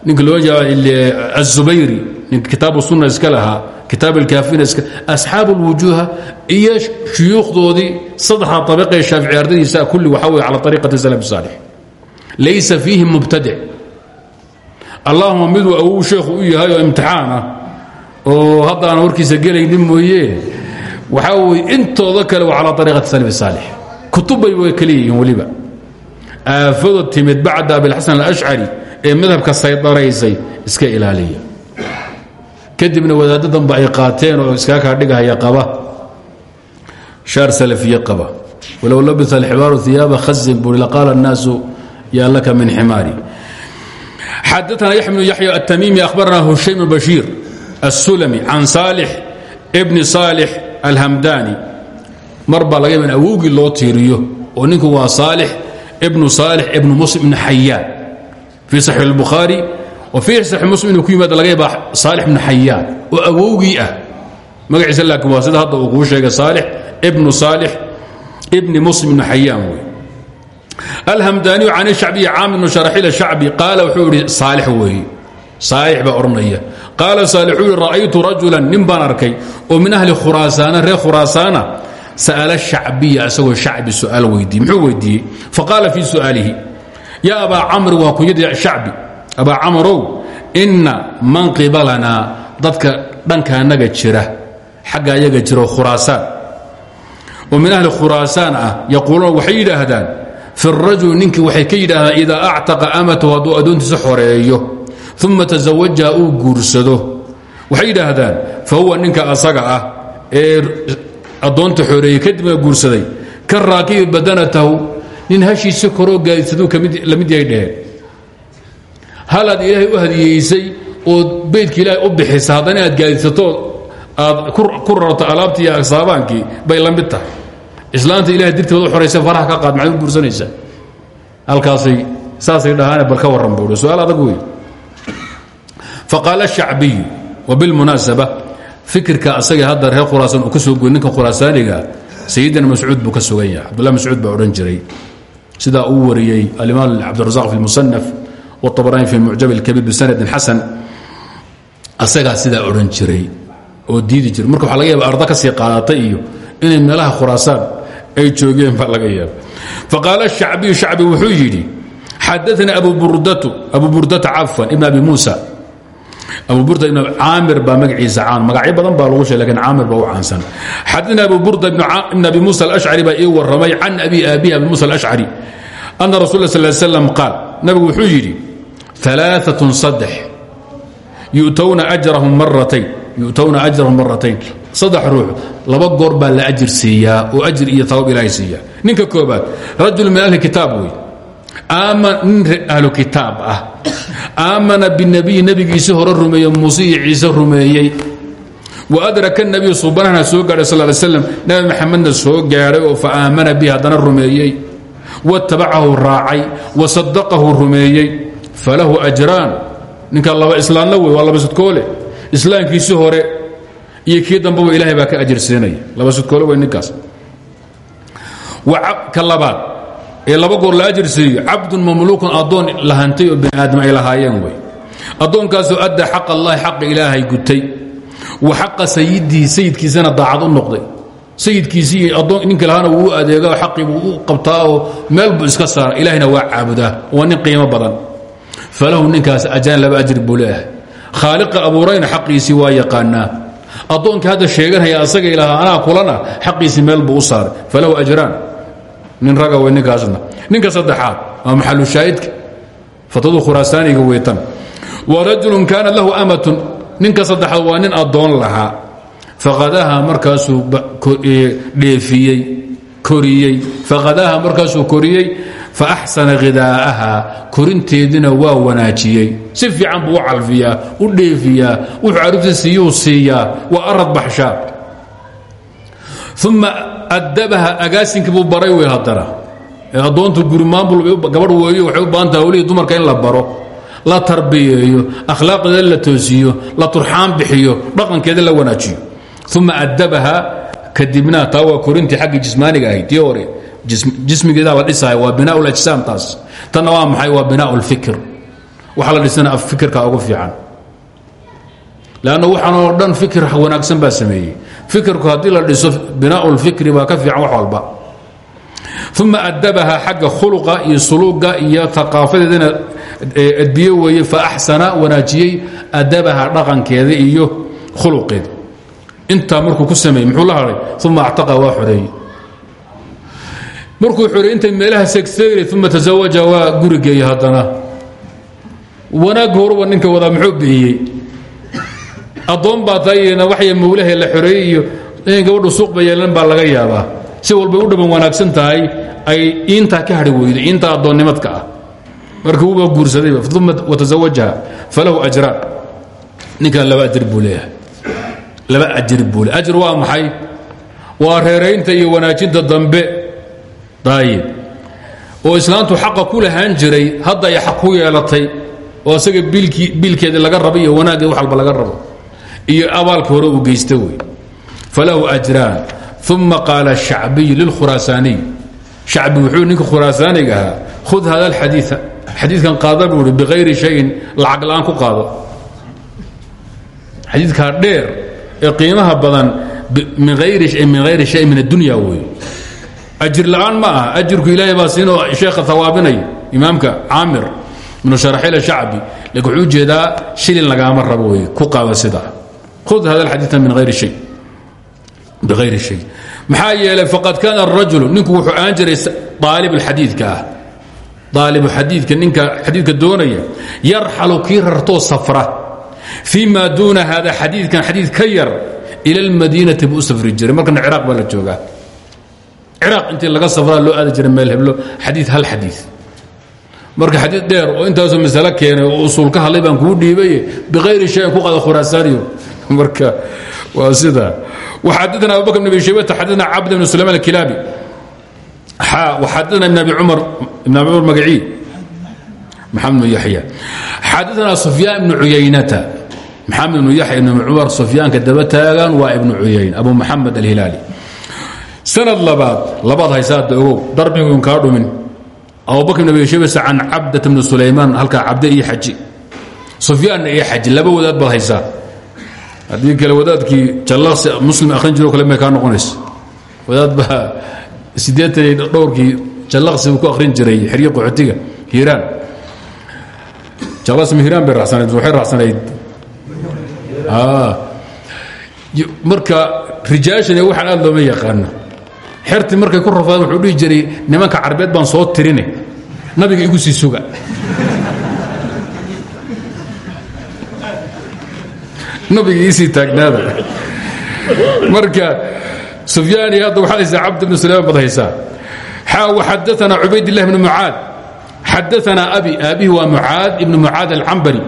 ninka lo odhan jir azubayri ninka kitaabu sunna iska lahaa kitaab alkaafina iska asxaab alwujuuha iyo shuyuukhdoodii saddexda abaqee shaafici ardadiisa kulli waxaa weye cala ariiqati salaf saalix. Laysa fiihim mubtadic allahuma miduu awow sheekhu u yahay oo imtixaan ah oo haddaana warkiisa gelaynin mooye waxaa weye intooda kale waa calaa ariiqati salaf saalix kutubbay way kala yihiin weliba aafado timid bacda abilxasan alashcari ee madhabka saydaraysay iska ilaaliya kadibna wadaadadanba ay qaateen oo iskaga kaa dhigahaya qaba shaar salafiye qaba walow labisa alxibaaru iyaaba khazin buri laqaala الnaasu yaa laka min ximaari xadaثna yaxya bnu yaxya الtamimi akhbarana hushaym bn bashiir الsulmi can saalix bni saalix alhamdani. Mar baa laga awowgii loo tiiriyo oo ninku waa saalix ibnu saalix ibnu muslim ibn xayaan fii saxiix اlbukhaari wa fii saxiix muslim ku yimaada laga yaaba saalix ibnu xayaan oo awowgii ah. Magaciisa laakiin waa sida hadda uu sheegay saalix ibnu saalix ibni muslim ibnu xayaan wey alhamdaaniyu can shacbiyi caamir bnu sharaxiil shacbi qaala wuxuu ihi saalix weeye saalix baa odhanaya qaala saalix wuxuu ihi ra'aytu rajulan nin baan arkay oo min ahli khuraasaana reer khuraasaana sa'ala shacbiya isagoo shacbi su'aal weydiiyey. Muxuu weydiiyey? Faqaala fii su'aalihi yaa abaa camri waa kunyadii shacbi. Abaa camarow inna man qibalanaa dadka dhankaanaga jira xagga ayaga jiro khuraasaan. Oo min ahli khuraasaan ah yaquuluuna waxay yidhaahdaan fi rajuli ninkii waxay uma tasawajaha uu guursado. waxay yidhaahdaan fa huwa ninka asaga ah ee addoonta xoreeyey kadibna guursaday. ka raakibi badanatahu nin hashiisi koroo gaadisaduu la mid yahay dheheen. halaad ilaahay u hadiyeysay ood beydka ilaahay u bixisa haddana aad gaadisato aad ku rarto alaabtii iyo asaabaankii bay la tahay. islaanta ilahay dirteed u xoraysa faraha ka qaad maxaad u halkaasay saasay dhahaane bal ka warran buuhi su'aal adag wey faqaala shacbiyu wabilmunaasaba fikirka asaga hadda reer khuraasan uu ka soo goy ninka khuraasaaniga sayidina mascuud buu ka sugan yahay cabdullahi mascuud baa odhan jiray sidaa uu wariyey alimaam cabdirazaq fi lmusanaf wاطabrani fi mucjab اlkabiir bisanadin xasan asagaa sidaa odhan jiray oo diidi jiray marka waxa laga yaaba arda ka sii qaadatay iyo inay meelaha khuraasaan ay joogeen baa laga yaaba faqaala shacbiyu shacbi wuxuu yidhi xadaana abu burdata cafan ibn abi muusa abu burda ibn caamir baa magaciisa caan. Magacyo badan baa lagu sheeg laakiin caamir baa u caansan. Xadaana abu burda ibn abi muusa alashcari baa ii warramay can abi aabihi abi muusa alashcari ana rasul sal slam qaal. Nabigu wuxuu yidhi alaaatun saddex yutowna ajrahum maratayn saddex ruux laba goor baa la ajir siiyaa oo ajir iyo tabaab ilaahay ninka koobaad rajul min ahli kitaab nin ahlu kitaab ah. Aamana binabiyi nebigiisi hore rumeeye muuse iyo ciise rumeeyey. Wa adraka nabiyu subanahna soo gaadhay sal slam nabi maxamedna soo gaadhay oo fa aamana bihi haddana rumeeyey. Watabacahu raacay wa sadaqahu rumeeyey. Falahu ajraan. Ninka laba islaanna wey waa laba sudkoole. Islaamkiisi hore iyo kii dambeba ilahay baa ka ajir siinaya laba sudkoole wey ninkaas. Ka labaad ee laba goor la ajir siiyo cabdun mamluukun addoon lahantay oo bani aadam ay lahaayeen wey addoonkaasoo addaa xaq allahi xaqa ilaahay gutay. Wa xaqa sayidihi sayidkiisana daacad u noqday. Sayidkiisii ninka lahaana wuu adeega xaqii buu qabtaa oo meel buu iska saara ilahina waa caabudaa waa nin qiimo badan. Falahu ninkaas ajaan laba ajri buu leeyahay. Khaaliqa abuurayna xaqiisii waa yaqaanaa. Addoonkii hadda sheeganaya asaga ilahaa anaa kulana xaqiisii meel buu u falahu ajraan nin raga wey ninkaasna ninka saddexaad waa maxalu shaahidka. Fatadu khuraasaaniga weytan. Wa rajulun kaanat lahu amatun. Ninka saddexaad waa nin addoon lahaa. Faqadaha markaasuu dheefiyey koriyey. Faqadaha markaasuu koriyey fa axsana khidaa'aha korinteedina waa wanaajiyey. Si fiican buu u u dheefiyaa wuxuu carruurta siiyuu siiyaa. Arad baxshaa uma addabaha agaasinkii buu baray wey haddana. Addoontu gurimaanbul gabadh weeyo waxay u baahan taha hawlihii dumarka in la baro la tarbiyeeyo akhlaaqdeeda la toosiyo la turxaan bixiyo dhaqankeeda la wanaajiyo. Uma addabaha kadibna taa waa korintii xaggii jismaaniga ahayd tii hore jismigeedaa la dhisaaya waa binaa lajsaam taas. Tanna waa maxay? Waa binaa lfikr waxa la dhisana fikirka ugu fiican. Lanna waxaan oo dhan fikir wanaagsan baa sameeyey fikirku haddii la dhiso binaa lfikri baa ka fiican wax walba. Uma adabaha xagga khuluqa iyo suluuga iyo aqaafadeedana adbiye weeye faaxsana wanaajiyey adabaha dhaqankeeda iyo khuluqeeda. Intaa markuu ku sameeyey muxuu la hadhay uma actaqa waa xoreeyey markuu xoreeyey intay meelaha segseegray uma tasawaja waa gurigeeya haddana. Wanaag horuba ninka wadaa muxuu bixiyey addoon baa taayna waxya mawlahe la xoreeyey iyo inay gabadhu suuqba yeelan baa laga yaabaa. Si walbay u dhaban wanaagsan tahay ay iintaa ka hadhi weydo iintaa addoonnimadka ah. Marka wuuba guursadayba uma watasawajaha falahu ajraan ninkan laba ajir buu leeyahay. Laba ajir buu le ajir waa maxay? Waa reeraynta iyo wanaajinta dambe. Daayib oo islaantu xaqa ku lahaan jiray hadda ay xaq ku yeelatay oo isaga biilkeedii laga rabo iyo wanaaggeed wax walba laga rabo iyo abaalka hore uu geysta wey falahu ajraan uma qaala shacbiy lilkhuraasaaniy shacbi wuxuu ninka khuraasaaniga khud hada alxadiia xadiidkan qaada buu ihi biayri shayin lacag la'aan ku qaado. Xadiidkaa dheer ee qiimaha badan min hayri shayin min addunya wey ajir la'aan ma aha ajirku ilaahay baa siinoo sheekha hawaabinay imaamka caamir ibnu sharaxiil shacbi laakiin wuxuu u jeedaa shilin lagaama rabo wey ku qaada sidaa khud hada alxadiia min hayri shay biayri shay maxaa yeelay faqad kaana arajulu ninku wuxuu aan jiray aalib xadiidka ah aalibu xadiidka ninka xadiidka doonaya yarxalu kii rartoo safra fii ma duuna hada xadiidkan xadiid ka yar ila almadiinati buu u safri jiray markana ciraaq baa la joogaa ciraaq intii laga safraa loo aadi jiray meel heblo xadii hal xadii marka xadiid dheer oo intaasoo masale keenay oo usuul ka hadlay baan kuu dhiibaye biayri shayin ku qada khuraasaaniyo (laughs) marka waa sidaa waxadana abubakr bn abi shaybata xadana cabd bn sulayman alkilaabi xa waxadana ibn abi cumar ibn abi cumar magacii. Maxamed bn yaxya xadana sufyaan ibn cuyaynata maxamed ibn yaxya ibn cumar sufyaanka daba taagan ibn cuyayn abu maxamed alhilaali sanad labaad labaad haysaada ogow darbiguun kaa dhumin. Abubakr bn abi shaybata can cabdat bn sulaymaan halkaa cabde iyo xaji. Sufyaanna iyo xaji laba wadaad baad haddii kale wadaadkii jallaqsi muslim akhrin jiro kale may kaa noqonayso wadaad baa siddeetan iyo dhowrkii jallaqsi uu ku akhrin jiray xeryo qaxootiga hiiraan. Jallaqsi ma hiiraan bay raacsanayd waxay raacsanayd marka rijaashan iyo waxaan aad looma yaqaano xertii markay ku rafaadeen wuxuu dhihi jiray nimanka carbeed baan soo tirine. Nabiga igu sii suga nabiga iisii taagnaada marka sufyaani hadda waxaad haysaa cabd bn sulayman baad haysaa. Xadaana cubaydilah bn mucaad. Xadaana abi aabihi waa mucaad ibn mucaad alcambari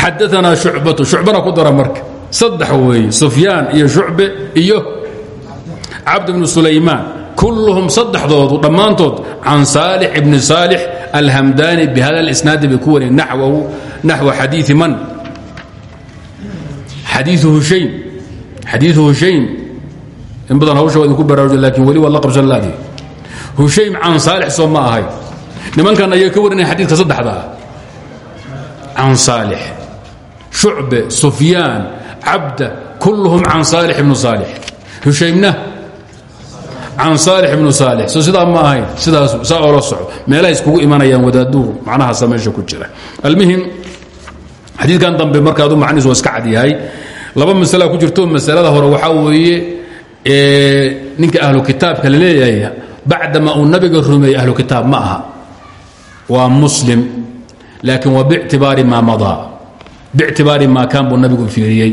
xadaana shucbatu shucbana ku marka. Saddex weeye sufyaan iyo shucbe iyo cabd bn sulaymaan kulluhum saddexdoodu dhammaantood can saalix ibni saalix alhamdani bihada اlisnaadi bay ku wariyeen naxwa xadiii man xadiiu hushaym in badan hawsha waa idinku baraaruja laakiin weli waad la qabsan laadi hushaym can saalix soo ma ahay nimankan ayay ka warinaya xadiidka saddexda ah can saalix shucbe sufyaan cabda kulluhum can saalix ibnu saalix hushaymna can saalix ibnu saalix so sidaa ma ahayn sidaas saa oola soco meelaha iskugu imanayaan wadaaduhu macnahaasa meesha ku jira almuhim xadiidkan dambe markaadu macnihiis waa iska cad laba masalaa ku jirto masalada hore waxaa weeye ninka ahlu kitaabka la leeyahay bacdama uu nabiga rumeeyey ahlu kitaab ma aha. Waa muslim laakiin waa bictibaari maa madaa. Bictibaari maa kaan buu nabigu fiiriyey.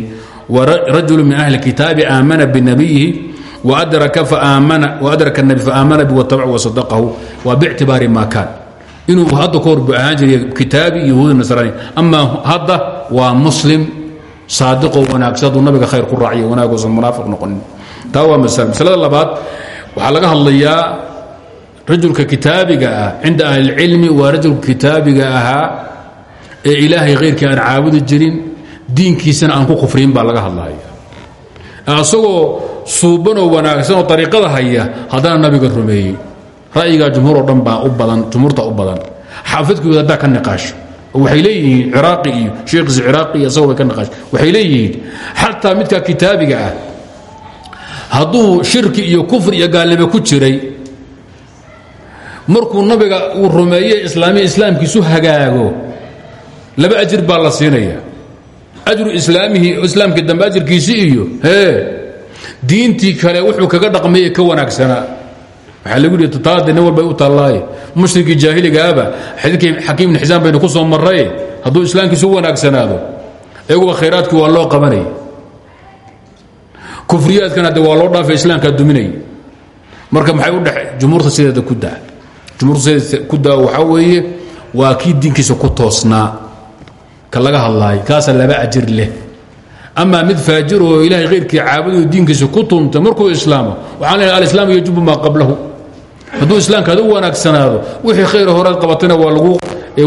Warajulu min ahli kitaabi aamana binabiyihi wadraka nabi faamana bi watabac wasadaqahu waa bictibaari maa kaan inuu hadda ka hor jiray kitaabi yahuudi nasraani hadda waa muslim saadiqoo wanaagsan hadduu nabiga khayr ku raaciyo wanaaguusan munaafiq noqonin. Taa waa masale masalada labaad waxaa laga hadlayaa rajulka kitaabiga ah. Cinda ahlilcilmi waa rajulka kitaabiga ahaa ee ilaahay khayrkii aan caabudi jirin diinkiisana aan ku kufriyin baa laga hadlaya asagoo suubanoo wanaagsan oo ariiqada haya haddana nabiga rumeeyey ra'yigaa jumhuuroo dhan baa u badan jumhuurta u badan. Xaafidkooda haddaa ka niqaasho waxay leeyihiin ciraaqi iyo sheekhiisa ciraaqi iyo asagoo ka niqaasho. Waxay leeyihiin xataa midka kitaabiga ah hadduu shirki iyo kufri iyo gaalnimo ku jiray markuu nabiga uu rumeeye islaamiya islaamkiisu hagaago laba ajir baa la siinaya ajru islaamihii islaamkii dambe iyo ee diintii kale wuxuu kaga dhaqmay ka wanaagsanaa waxaa lagu yidhi taade nin walbay u taallaaye mushrikii jaahiligaaba xadiidkii xakiim ibn xisaan baynu ku soo marray hadduu islaamkiisu wanaagsanaado iyaguba khayraadkii waa loo qabanaya kufriyaadkana de waa loo dhaafay islaamkaa duminaya marka maxay u dhexe jumhuurta sideeda ku daa. Jumhuurta sideeda ku daa waxaa weeye waa kii diinkiisa ku toosnaa. Ka laga hadlaay kaasa laba ajir leh. Amaa mid faajir oo ilaahay khayrkii caabudayo diinkiisa ku tunta markuu islaamo waxaan leehay alislaam yajubu maa qablahu hadduu islaamkaada u wanaagsanaado wixii khayr horead qabatayna waa lagu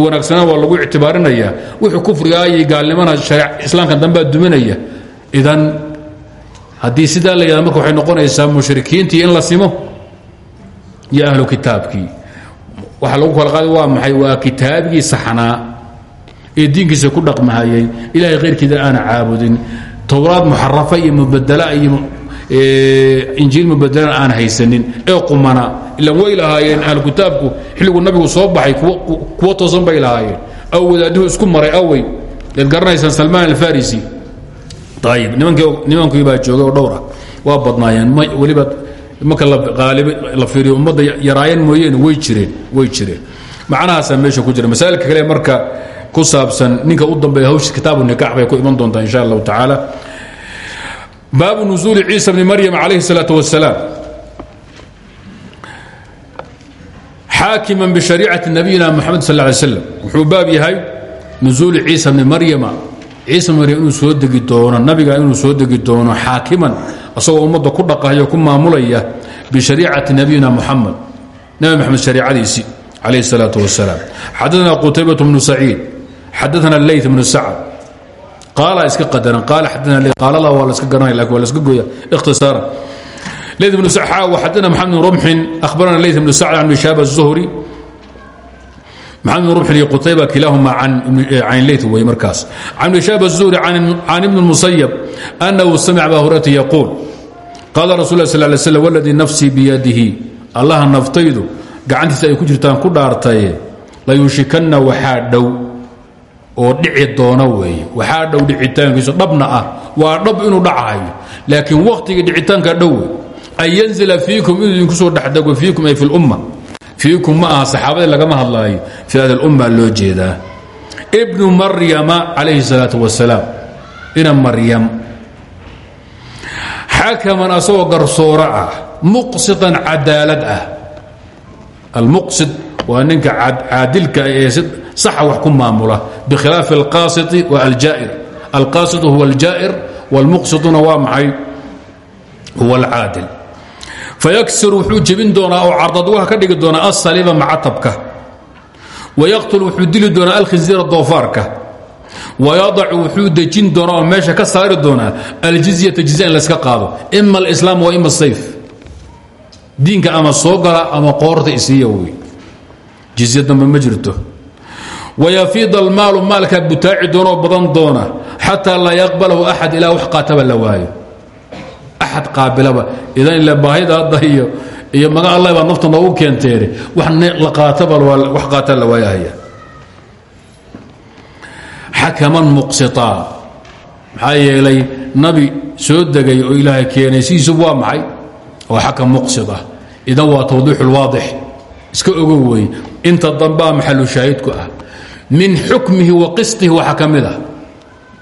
wanaagsanaa waa lagu ictibaarinaya. Wixii kufrigaa iyo gaalnimana islaamkan dambea duminaya. Idan haddii sidaa la yahada marka waxay noqonaysaa mushrikiintii in la simo iyo ahlu kitaabkii. Waxa lagu kala qaaday waa maxay? Waa kitaabigii saxnaa ee diinkiisa ku dhaqmahayay ilahay khayrkiida aana caabudin. Towraad muxarafa iyo mubadala iyo injiil mubadalan aan haysanin ee qumana ilan way lahaayeen ahlu kitaabku xilliguu nabigu soo baxay kuwo toosan bay lahaayeen. Aw wadaadduhu isku maray awey eed garanaysaan salmaan alfarisi. Ayib nimankii baa joogay oo dhowra waa badnaayeen. Weliba marka la fiiriyo ummadda yaraayeen mooyeene way jireen way jireen. Macnahaasaa meesha ku jira masaailka kale marka ku saabsan ninka u dambeeya hawsha kitaabu nikax bay ku iman doontaa insha allahu tacaala baabu nuzuuli ciisa bni maryam calayhi الsalaaة wasalaam xaakiman bishariicati nabiyina moxamed sal ly slam wuxuu baab yahay nuzuuli ciisa bni maryama ciisa maryam inuu soo degi doono nabiga inuu soo degi doono xaakiman asagoo ummadda ku dhaqayo ku maamulaya bishariicati nabiyina muxamed nabi moxamed shariicadiisii calayh الsalaaة wasalaam xadaana qutaybaة bnu saciid xadaana leyt bnu sacd qaala iska qadaran qaala xadaana qaalada waa la iska garanaya lakin waa la iska gooya ikhtisaara leyt bnu sacd xadaana maxamed bn rumxin akhbarana leyt bnu sacd can shaab الzuhri maxamed bn rumxin iyo qutayba kilaahuma can leyt wey markaas can shaab الzuhri can ibn الmusayab annahu samic aba hurayrata yaquul qaala rasul lah sal lay slam wladii nafsii biyadihi allaha naftaydu gacantiisa ay ku jirtaan ku dhaartaye layuushikanna waxaa dhow oo dhici doona weeye waxaa dhow dhicitaankiisu dhabna ah. Waa dhab inuu dhacahayo laakiin wakhtigii dhicitaanka dhow an yanzila fiikum inuu idinku soo dhexdego fiikum ay fi lumma fiikum ma aha saxaabadii lagama hadlaayo. Fi hada loo jeedaa. Ibnu maryama calayhi salaatu wasalaam ina maryam. Xakaman asagoo garsooro ah muqsitan cadaalad ah. Almuqsid waa ninka caadilka ee saxa wax ku maamula. Bikhilaafi alqaasiti wa aljaa'ir. Alqaasitu huwa aljaa'ir wاlmuqsiduna waa maxay? Huwa alcaadil. Fayaksir wuxuu jebin doonaa oo cardadwaha ka dhigi doonaa asaliiba macatabka wayaqtul wuxuu dili doonaa alkhinziira doofaarka. Wayadacu wuxuu dejin doonaa oo meesha ka saari doonaa aljizyata jizya in layska qaado. Ima alislaam wa ima asayf diinka ama soo gala ama qoorta isiiya wey. Jizya dambe ma jirto wayafiid almaalu maalkaa butaaci doonoo badan doona xataa laa yaqbalahu axad ilaa wax qaataba la waayo. Axad qaabilaba idan ila baahida hadda iyo iyo maga allah baa nafta noogu keenteene wax la qaataba wax qaata la waayahaya xakaman muqsitaa maxaa yeelay nabi soo degay oo ilaahay keenay sidiisuba waa maxay? Oo xakam muqsid ah idan waa tawdiix اlwaadix iska ogo wey inta dambaa maxalu shaahidku ah. Min xukmihi wa qisihi waxaa ka mid ah.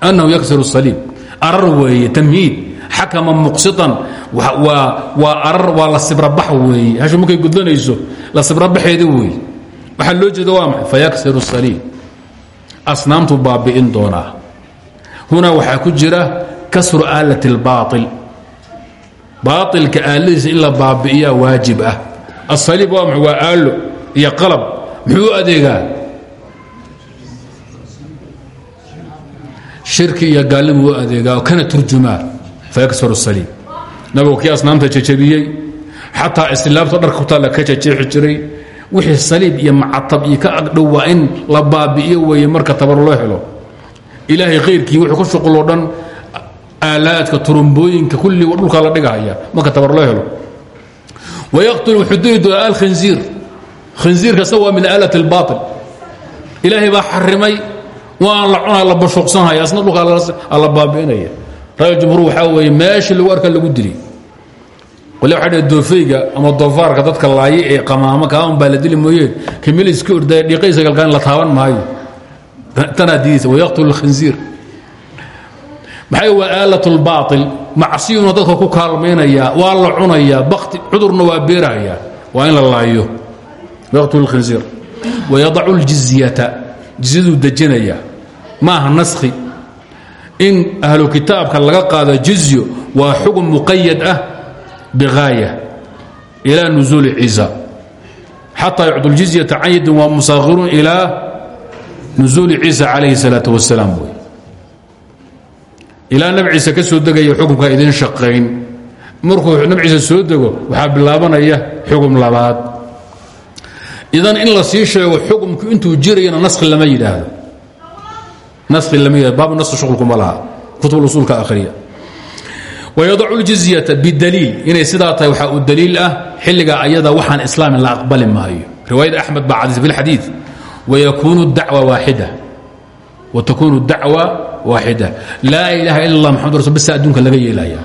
Annahu yaksir saliib arar weeye tamhiid. Xakama muqsitan. Waa arar waa la sibrabax weeye. Hashu markay gudlanayso la sibrabaxeeda weeye. Waxaa loo jeeda waa maxay? Fayaksir saliib asnaamtu baabi'in doonaa. Hunaa waxaa ku jira kasru aalati اlbaail baailka aaladiisa in la baabi'iyaa waajib ah. Asaliib waa ma waa aalo iyo qalab muxuu u adeegaa? Shirki iyo gaalnimu u adeegaa kana turjumaa fayaksar saliib nabigu kii asnaamta jajabiyey xataa islaabta dharka ku ka jajeexi jiray wixii saliib iyo macatab iyo ka agdhow waa in la baabi'iyo weeye marka tabar loo helo. Ilaahay khayrkii wuxuu ku shuquloo dhan aalaadka turumbooyinka kulli dhulkaa la dhigahaya marka tabar loo helo. Wayaqtulu wuxuu dili doonaa khinziirkasna waa min aalat اlbaطil ilaahay baa xarimay waan la cunaa la bashuuqsanhaya asna dhulkaa la baabi'inaya ra'y jumhuur waxaa weeye meeshii lagu arka lagu dili qole waxa dhh doofeyga ama doofaarka dadka laaye ee qamaamo kaaban baa la dili mooyee kamil iska ordaya dhiiqaysa galkaan la taaban maayo tanaa diidaysa wayaqtulu اlkhinziir maxay waa aalat اlbaaطil macsiyuna dadka ku kaalmaynayaa waa la cunayaa bakti cudurna waa beerahayaa waa in la laayo wayaqtulu اlkhinziir wayadacu اljizyata jizyaduu dejinaya maaha naskhi in ahlu kitaabka laga qaado jizyo waa xukun muqayad ah bigaaya ilaa nuzuuli ciisa xataa yucdu ljizyata can yadin waa musaahiruun ilaa nuzuuli ciisa calayhi الsalaaة wasalaam wey ilaa nabi ciise ka soo degaya xukumkaa idin shaqayn markuu nabi ciise soo dego waxaa bilaabanaya xukum labaad idan in la sii sheego xukumku intuu jirayana naskhi lama yidhaahdo. Naskhi lama yidhahdo baabu naskhi shuqulkuma laha. Kutub usuulka akhriya. Wayadacu ljizyata bidaliil inay sidaa tahay waxaa u daliil ah xilliga ayada waxaan islaamin la aqbali maayo. Riwaayada axmed baa cadisay fi lxadiid wayakuunu dacwa waaxida. Watakunu dacwa waaxida. Laa ilaaha ila اllah maxamad rasul basa adduunka laga yeelaya.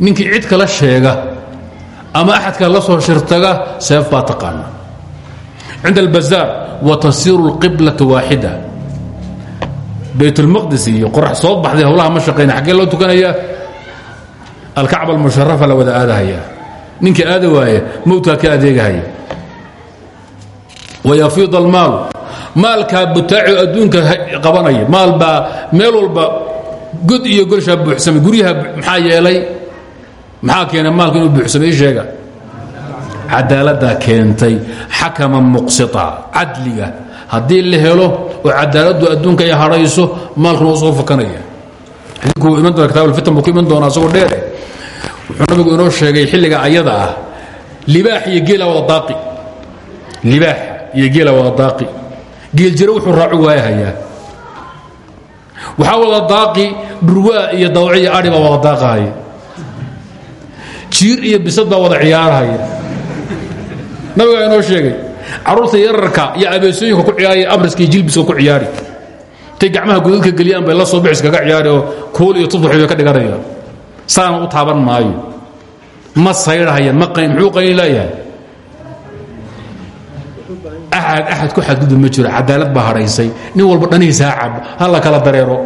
Ninkii cid kala sheega ama axadka la soo shirtaga seef baa taqaana cinda albazaar watasiiru اlqiblaة waaxida bayt اlmaqdis iyo qorax soo baxday howlaha ma shaqayna xaggee loo tukanaya alkacba almusharafa la wada aadahaya ninkii aada waaya mowdkaa ka adeegahaya wayafiid almaalu maalkaa butaaci adduunka qabanaya maal baa meel walba god iyo golshaa buuxsamay guryaha maxaa yeelay maxaa keenay maalka inuu buuxsamay ii sheega cadaaladdaa keentay xakama muqsita cadliga. Haddii la helo oo cadaaladdu adduunka ay hadhayso maalkuna u soo fakanaya. Wuxuu nabigu inoo sheegay xilliga ayada ah libaax iyo geela wada daaqi. Libaax iyo geela daaqi. Geeljiro wuxuu raacu waayahayaa. Waxaa wada daaqi dhurwaa iyo dawci iyo adhi wada daaqahaya jiir iyo bisad baa wada ciyaarahaya nabigaa inoo sheegay carruurta yararka iyo abeesooyinka ku ciyaaraya abriska iyo jilbiska ku ciyaari. Intay gacmaha godadka geliyaan bay la soo bixis kaga ciyaari oo kuul iyo tufux bay ka dhiganayaan saana u taaban maayo. Ma saydhahayaan ma qayn muxuu qayni leeyahay? Axad ku xadgudub ma jiro cadaalad baa hadhaysay nin walba dhanihiisaa cab ha la kala dareero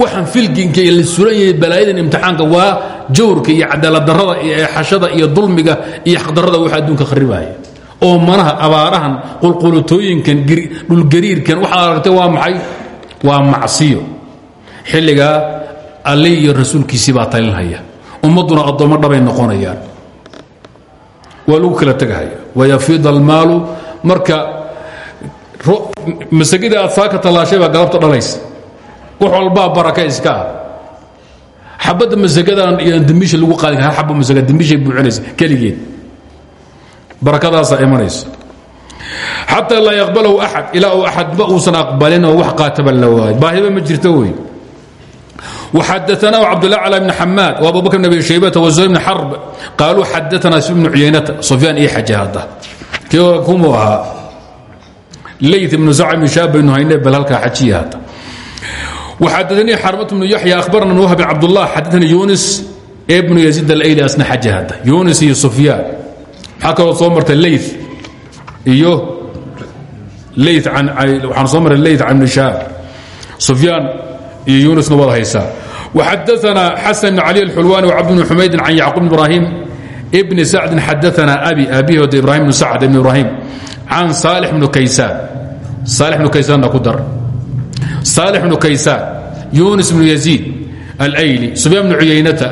waxaan filginka la sulan yahay balaayadan imtixaanka waa jawrka iyo cadaaladdarrada iyo eexashada iyo dulmiga iyo xaqdarrada waxa adduunka kharibaya oo manaha abaarahan qulqulutooyinkan dhulgariirkan waxaad aragtay waa maxay? Waa macsiyo. Xilligaa alle iyo rasuulkiisii baa talinhaya. Ummadduna addoommo dhabay noqonayaan. Waa lagu kala tegahaya wayafiid almaalu. Marka masagida aad saaka tallaashay galabta dhalaysa wax walbaa baraka iska. Ah masagadan iyaan dambisha lagu qaadin hal abba masaga dambishay buuxinaysa keligeed barakadaasaa imanaysa xataa laa yaqbalahu axad ilaa uu axadba uusan aqbalin oo wax qaataba la baahiba ma jirto wey. Xadaanah cabdlah cla bn xamaad abubakr bn abi shaybata wzuhayr bn xarb qaaluu xadaanaa sib bnu cuyaynata sufyaan io xajahada kumuu ahaa? Lay ibnu sacmi shaab baynu hayne bal xadanii xarmat bnu yaxya ahbarna wahb cabdullah xadanii yunis bnu yaziid alayli asna xaji hadda. Yunis iyo sufyaan waxaa kaloo soo martay lay iyo waxaan soo marray lay can bni shaab. Sufyaan iyo yunisna waad haysaa. Waxadaanaa xasan bn cali alxulwaani wcabd bni xumaydin can yacquub bn ibraahim bni sacdin xadaanaa abi aabihode ibrahim bnu sacd ibn ibraahim can saalix bnu kaysaan. Saalix bnu kaysaanna ku dar saalix bnu kaysaan yunis bnu yaziid alayli sufyaan bnu cuyaynata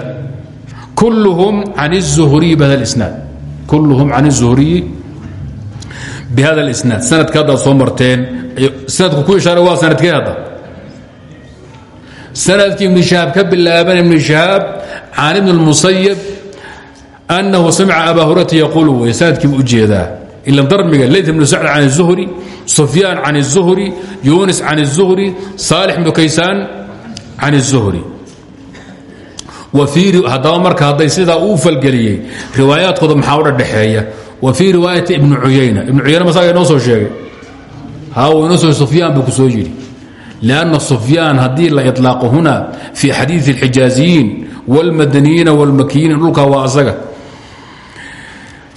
kulluhum can الzuhriyi bhada اsnaad kulluhum can الzuhriyi bihada اlisnaad sanadka haddaad soo marteen sanadku ku ishaaray waa sanadkee hadda sanadkii ibnu shahaab ka bilaaban ibnu shahaab can ibn اlmusayab annahu samica aba hurata yaquulu wey sanadkiibu ujeedaa ila darmiga leyt bnu sacd can الzuhri sufyaan can الzuhri yunis can الzuhri saalix bnu kaysaan can الzuhri hadaba marka hadday sidaa uu falgeliyey riwaayaadkooda maxaa u dhadhexeeya wa fii riwaayati ibni cuyayna ibnu cuyayna masaga inoo soo sheegay haw inoo soo sufyaan buu ku soo yidhi lianna sufyaan haddii la iطlaaqo huna fii xadiidi اlxijaaziyiin wاlmadaniyiina wاlmakiyiin dhulkaa waa asaga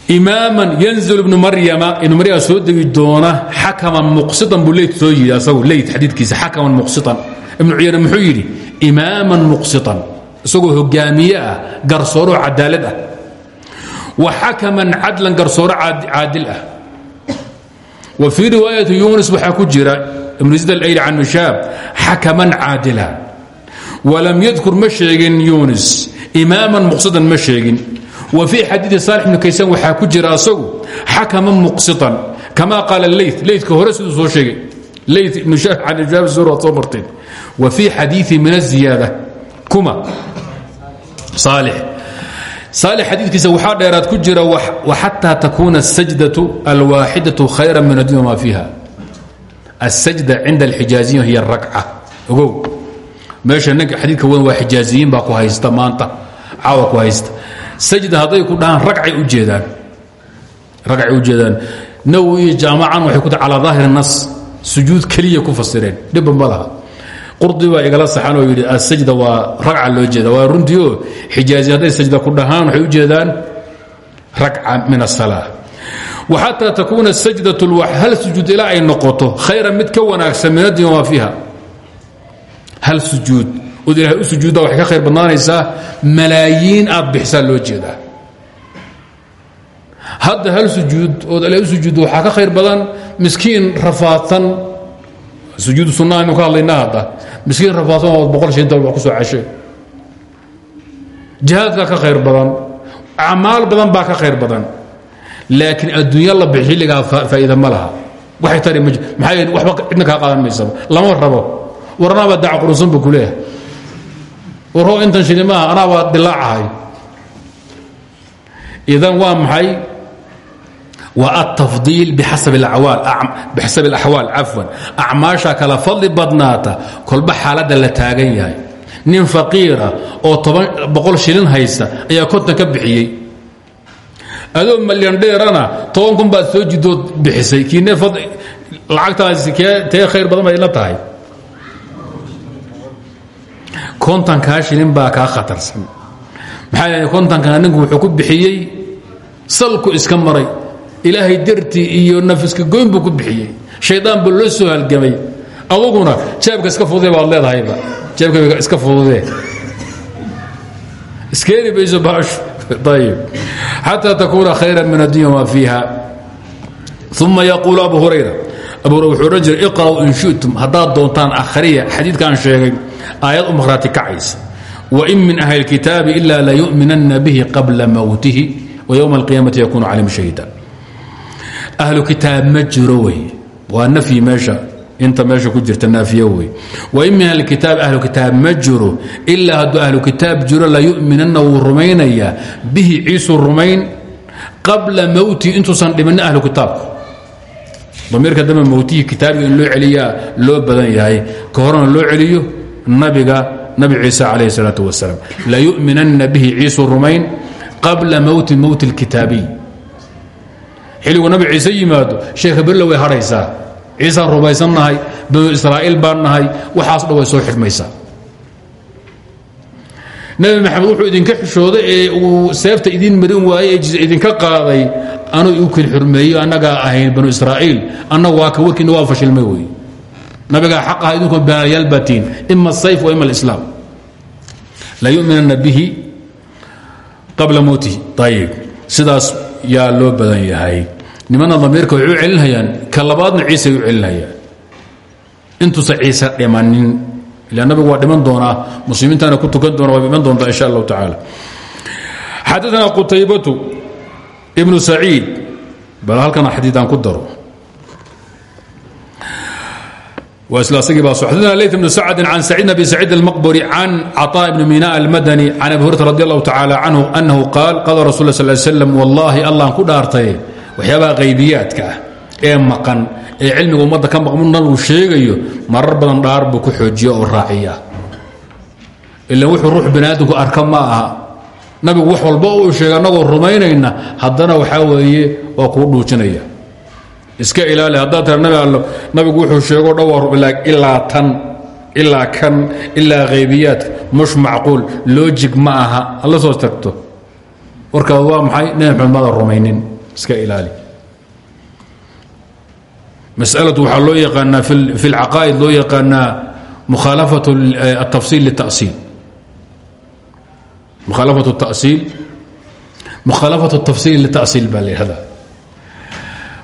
imaaman yanzil ibnu maryama ibnu maryama soo degi doona xakaman muqsitan buu leyt soo yidhi asagu leyt xadiidkiisa xakaman muqsitan. Ibnu cuyayna muxuu yidhi imaaman muqsitan isagoo hogaamiye ah cadaalad ah. Wa xakaman cadlan garsooro caadil ah. Wa fii riwaayati yunis waxaa ku jira ibnu zid alayli can mishaab xakaman caadila walam yadkur ma sheegin yunis imaaman muqsitan ma sheegin wa fii xadiidi saalix bnu kaysan waxaa ku jira asagu xakaman muqsitan kama qaala ley leytka hore siduu soo sheegay. Ley ibnu shaab can shaab sur waad soo marteen wa fii xadiii min aziyaada kuma. Saalix. Saalix xadiidkiisa waxaa dheeraad ku jira waxataa takuuna asajdatu alwaaxidatu khayra min addunya ma fiiha. Asajda cinda alxijaaziyin hiy rakca. Ogow. Meesha ninka xadiidka weyn waa xijaaziyiin baa ku haysta maanta. Caawa ku haysta sajda hadday ku dhahaan ragcay u jeedaan. Ragcay u jeedaan. Nawowi jaamacan waxay ku calaa daahir nas sujuud keliya ku fasireen. Dhibba ma qurdi baa igala saxan oo yidhi asajda waa ragca loo jeeda. Waa runtii oo xijaazi hadday sajda ku dhahaan waxay u jeedaan ragca min asalaa waxataa takuuna sajdat hal sujuud ilaa ay noqoto khayran mid ka wanaagsan min addunya maa fiiha. Hal sujuud ood ilaahay u sujuudda waxay ka khayr badnaanaysaa malaayiin aad bixisaa loo jeedaa. Hadda hal sujuud ood ilaahay u sujuuddo waxaa ka khayr badan miskiin rafaadsan sujuud sunnaha inu ka hadlaynaa hadda miskiin rafaadsan oo boqol shan dollar wax ku soo cashay jihaadkaa ka khayr badan acmaal badan baa ka khayr badan laakiin adduunya la bixi xilligaa faa'iida ma laha. Waxay tari ma maxaa waxba cidna kaa qaadan maysaba lama rabo. War anaabaa daca qurunsan buu ku leeyahay war hoo intan shili maaha anaabaa dilaacahay. Idan waa maxay? Waa atafdiil bixasab اlaxwaal cafwan. Acmaasha kala fadli badnaata kolba xaaladda la taagan yahay. Nin faqiira oo boqol shilin haysta ayaa konton ka bixiyey. Adoo malyandheerana toban kun baad soo jidood bixisay. Kiine lacagtaasi tee khayr badan bay la tahay kontankaa shilin baa kaa khatarsan. Maxaa yeele kontankana ninku wuxuu ku bixiyey salku iska maray ilaahay dartii iyo nafiska goyn buu ku bixiyey. Shaydaan buu loo soo halgamay aduguna jeebka iska fudude baad leedahayba. Jeebka iska fududee iskeeni bayso baashu ayib xataa takuuna khayra min addunya ma fiiha. Uma yaquulu abu hurayra. Abu hurayra wuxuu odhan jiray iqra'u in shi'tum. Haddaad doontaan akhriya xadiidkaan sheegay aayad u maqhraati kacaysa wain min ahli اlkitaabi ila layuminana bihi qabla mowtihi wayowma alqiyaamati yakunu calayhim shahiida ahlu kitaab ma jiro wey. Waa nafyi meesha. Inta meesha ku jirta naafiye wey. Wain min ahli kitaab ahlu kitaab ma jiro. Ilaa hadduu ahlu kitaab jiro layuminana wuu rumaynayaa bihi ciisuu rumayn qabla mowtihi intuusan dhiminna ahlu kitaabku. Damiirka dambe mowtihii kitaabiga in loo celiyaa loo badan yahay. Ka horena loo celiyo nabiga nabi ciise calayhi salaat wasalam la yuminanna bihi ciisu rumayn qabla mowti mowti اlkitaabiy xilligu nabi ciise yimaado sheekha berlo way hadhaysaa ciisaan rumaysannahay banu israa'iil baan nahay waxaas dhan soo xidhmaysaa. Nabi maxamed wuxuu idinka xishooday ee uu seefta idiin marin waayey ee idinka qaaday anuu igu keli xurmeeyo ahayn banu israa'iil. Annagu waa ka warkiina waa fashilmay wey nabigaa xaq aha idinku baanayaal baatiin ima asayf wa ima alislaam la yuminana bihi qabla mowtihi ayib sidaas yaa loo badan yahay. Nimana damiirka u celinhayaan ka labaadna u celinhayaan. Intuusa ciise dhimanin ila nabigu waa dhiman doonaa ku tukan doona waa iman doontaa insha allahu tacaala. Xadaana qutaybatu ibnu saciid bal halkana xadiidaan ku daro bsdna lay bn sacdi an saciid abi saciid almaqburi can caطa bn mina almadani can abi hurata radi allahu tacala canhu anahu qaal qala rasul sal slm wallahi allan ku dhaartaye waxyaabaha qaybiyaadka ah ee maqan ee cilmiga ummadda ka maqmu nabigu sheegayo marar badan dhaar buu ku xoojiya oo raaciya. Ilan wuxuu ruux baniaadamku arka ma aha. Nabigu wax walba uu sheega anagoo rumaynayna haddana waxaa weeye waa kuu dhuujinaya iska ilaali haddaad tar allo nabigu wuxuu sheego dhowr ilaa tan ilaa kan ilaa haybiyaadka mush macquul loojig ma aha. Soo tagto. Warkaad waa maxay? Nabi rumaynin. Iska ilaali. Masaladu waxaa loo yaqaanaa fi اlcaqaa'id loo yaqaanaa mukhaalafat eh, atafsiil litasiil. Mukhaalafat tasiil mukhaalafat tafsiil litasiil baa la yihahdaa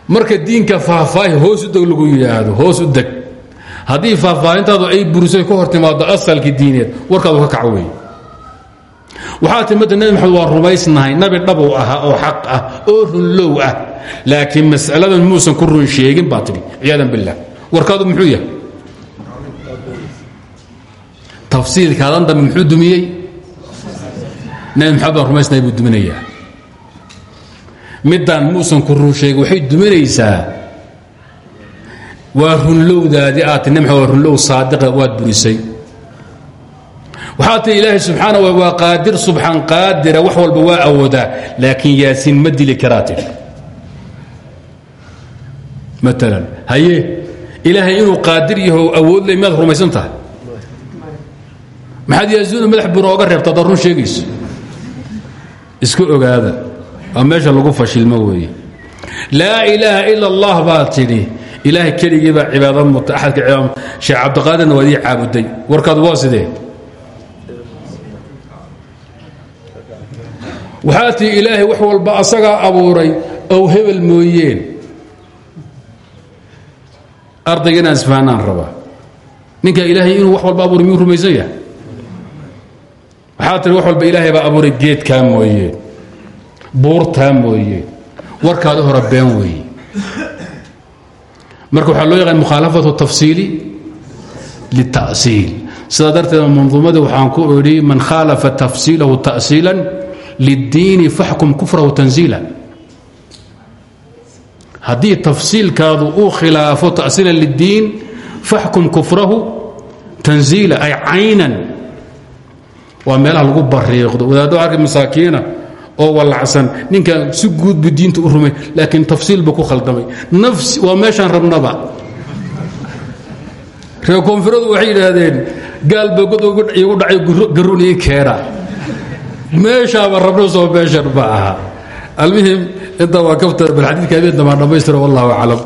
marka diinka faahfaahi hoos u deg lagu yidhaahdo hoos u deg. Haddii faahfaahintaadu ay burisay ka hor timaado asalkii diineed warkaadu ka kac wey waxaa timada nebi maxamed waa rumaysnahay nabi dhabuu ahaa oo xaq ah oo runlow ah. Laakiin mas'aladan muusan ku run sheegin baa tidhi ciyaadan biاllah warkaadu muxuu yahay? Tafsiirkaadan dambe muxuu dumiyey? Nebi maxamed baan buu duminayaa midaan muusan ku run sheegin waxay duminaysaa waa runlowdaadii aad ti maxamed waa runlow saadiqa waad burisay waxaa tii ilaahay subxaana waa qaadir subxan qaadira wax walba waa awoodaa laakiin yaasiin ma dili karaa tidhi maalan haye ilaahay inuu qaadir yaho awood le miyaad rumaysan tahay. Maxaad yaasiinu madax buna oga reebta haddaad run sheegayso. Iska ogaada meesha lagu fashilmo weeye. Laa ilaaha ila allah baad tidhi. Ilaahay keligii baa cibaado muta axadka sheekh cabdiqaadirna waad ii caabuday. Warkaadu waa sidee? Waxaa tii walba asagaa abuuray ow hebel mooyeen. Ardayga inaan isfahanaan rabaa. Ninka ilaahay inuu wax walba abuuray miyuu rumaysan yahay walba ilaahay baa abuuray geedkaa mooyeen buurtaa mooyeen warkaadi hore been weeye. Marka waxaa loo yaqaan mukhaalafatu tafsiili lita'siil sidaa darteed manduumadii waxaan ku idhi man khaalafa tafsiilahu ta'siilan liddiini faxkum kufrahu tanziila. Haddii tafsiilkaadu uu khilaafo ta'siilan liddiin faxkum kufrahu tanziila ay caynan waa meelaha lagu bariiqdo. Wadaaddo arka masaakiina oo wallacsan. Ninkan si guud buu diinta u rumay laakiin tafsiil buu ku khaldamay. Waa meeshaan rabnaba. Reer koonfuradu waxay yidhaahdeen gaal baa god igu dhacay garun ii keena meeshaaba rabno soo meeshan ma aha. Almuhim intaa waa kafta bal xadiidka habeen damaan dhammaystira wallahu aclam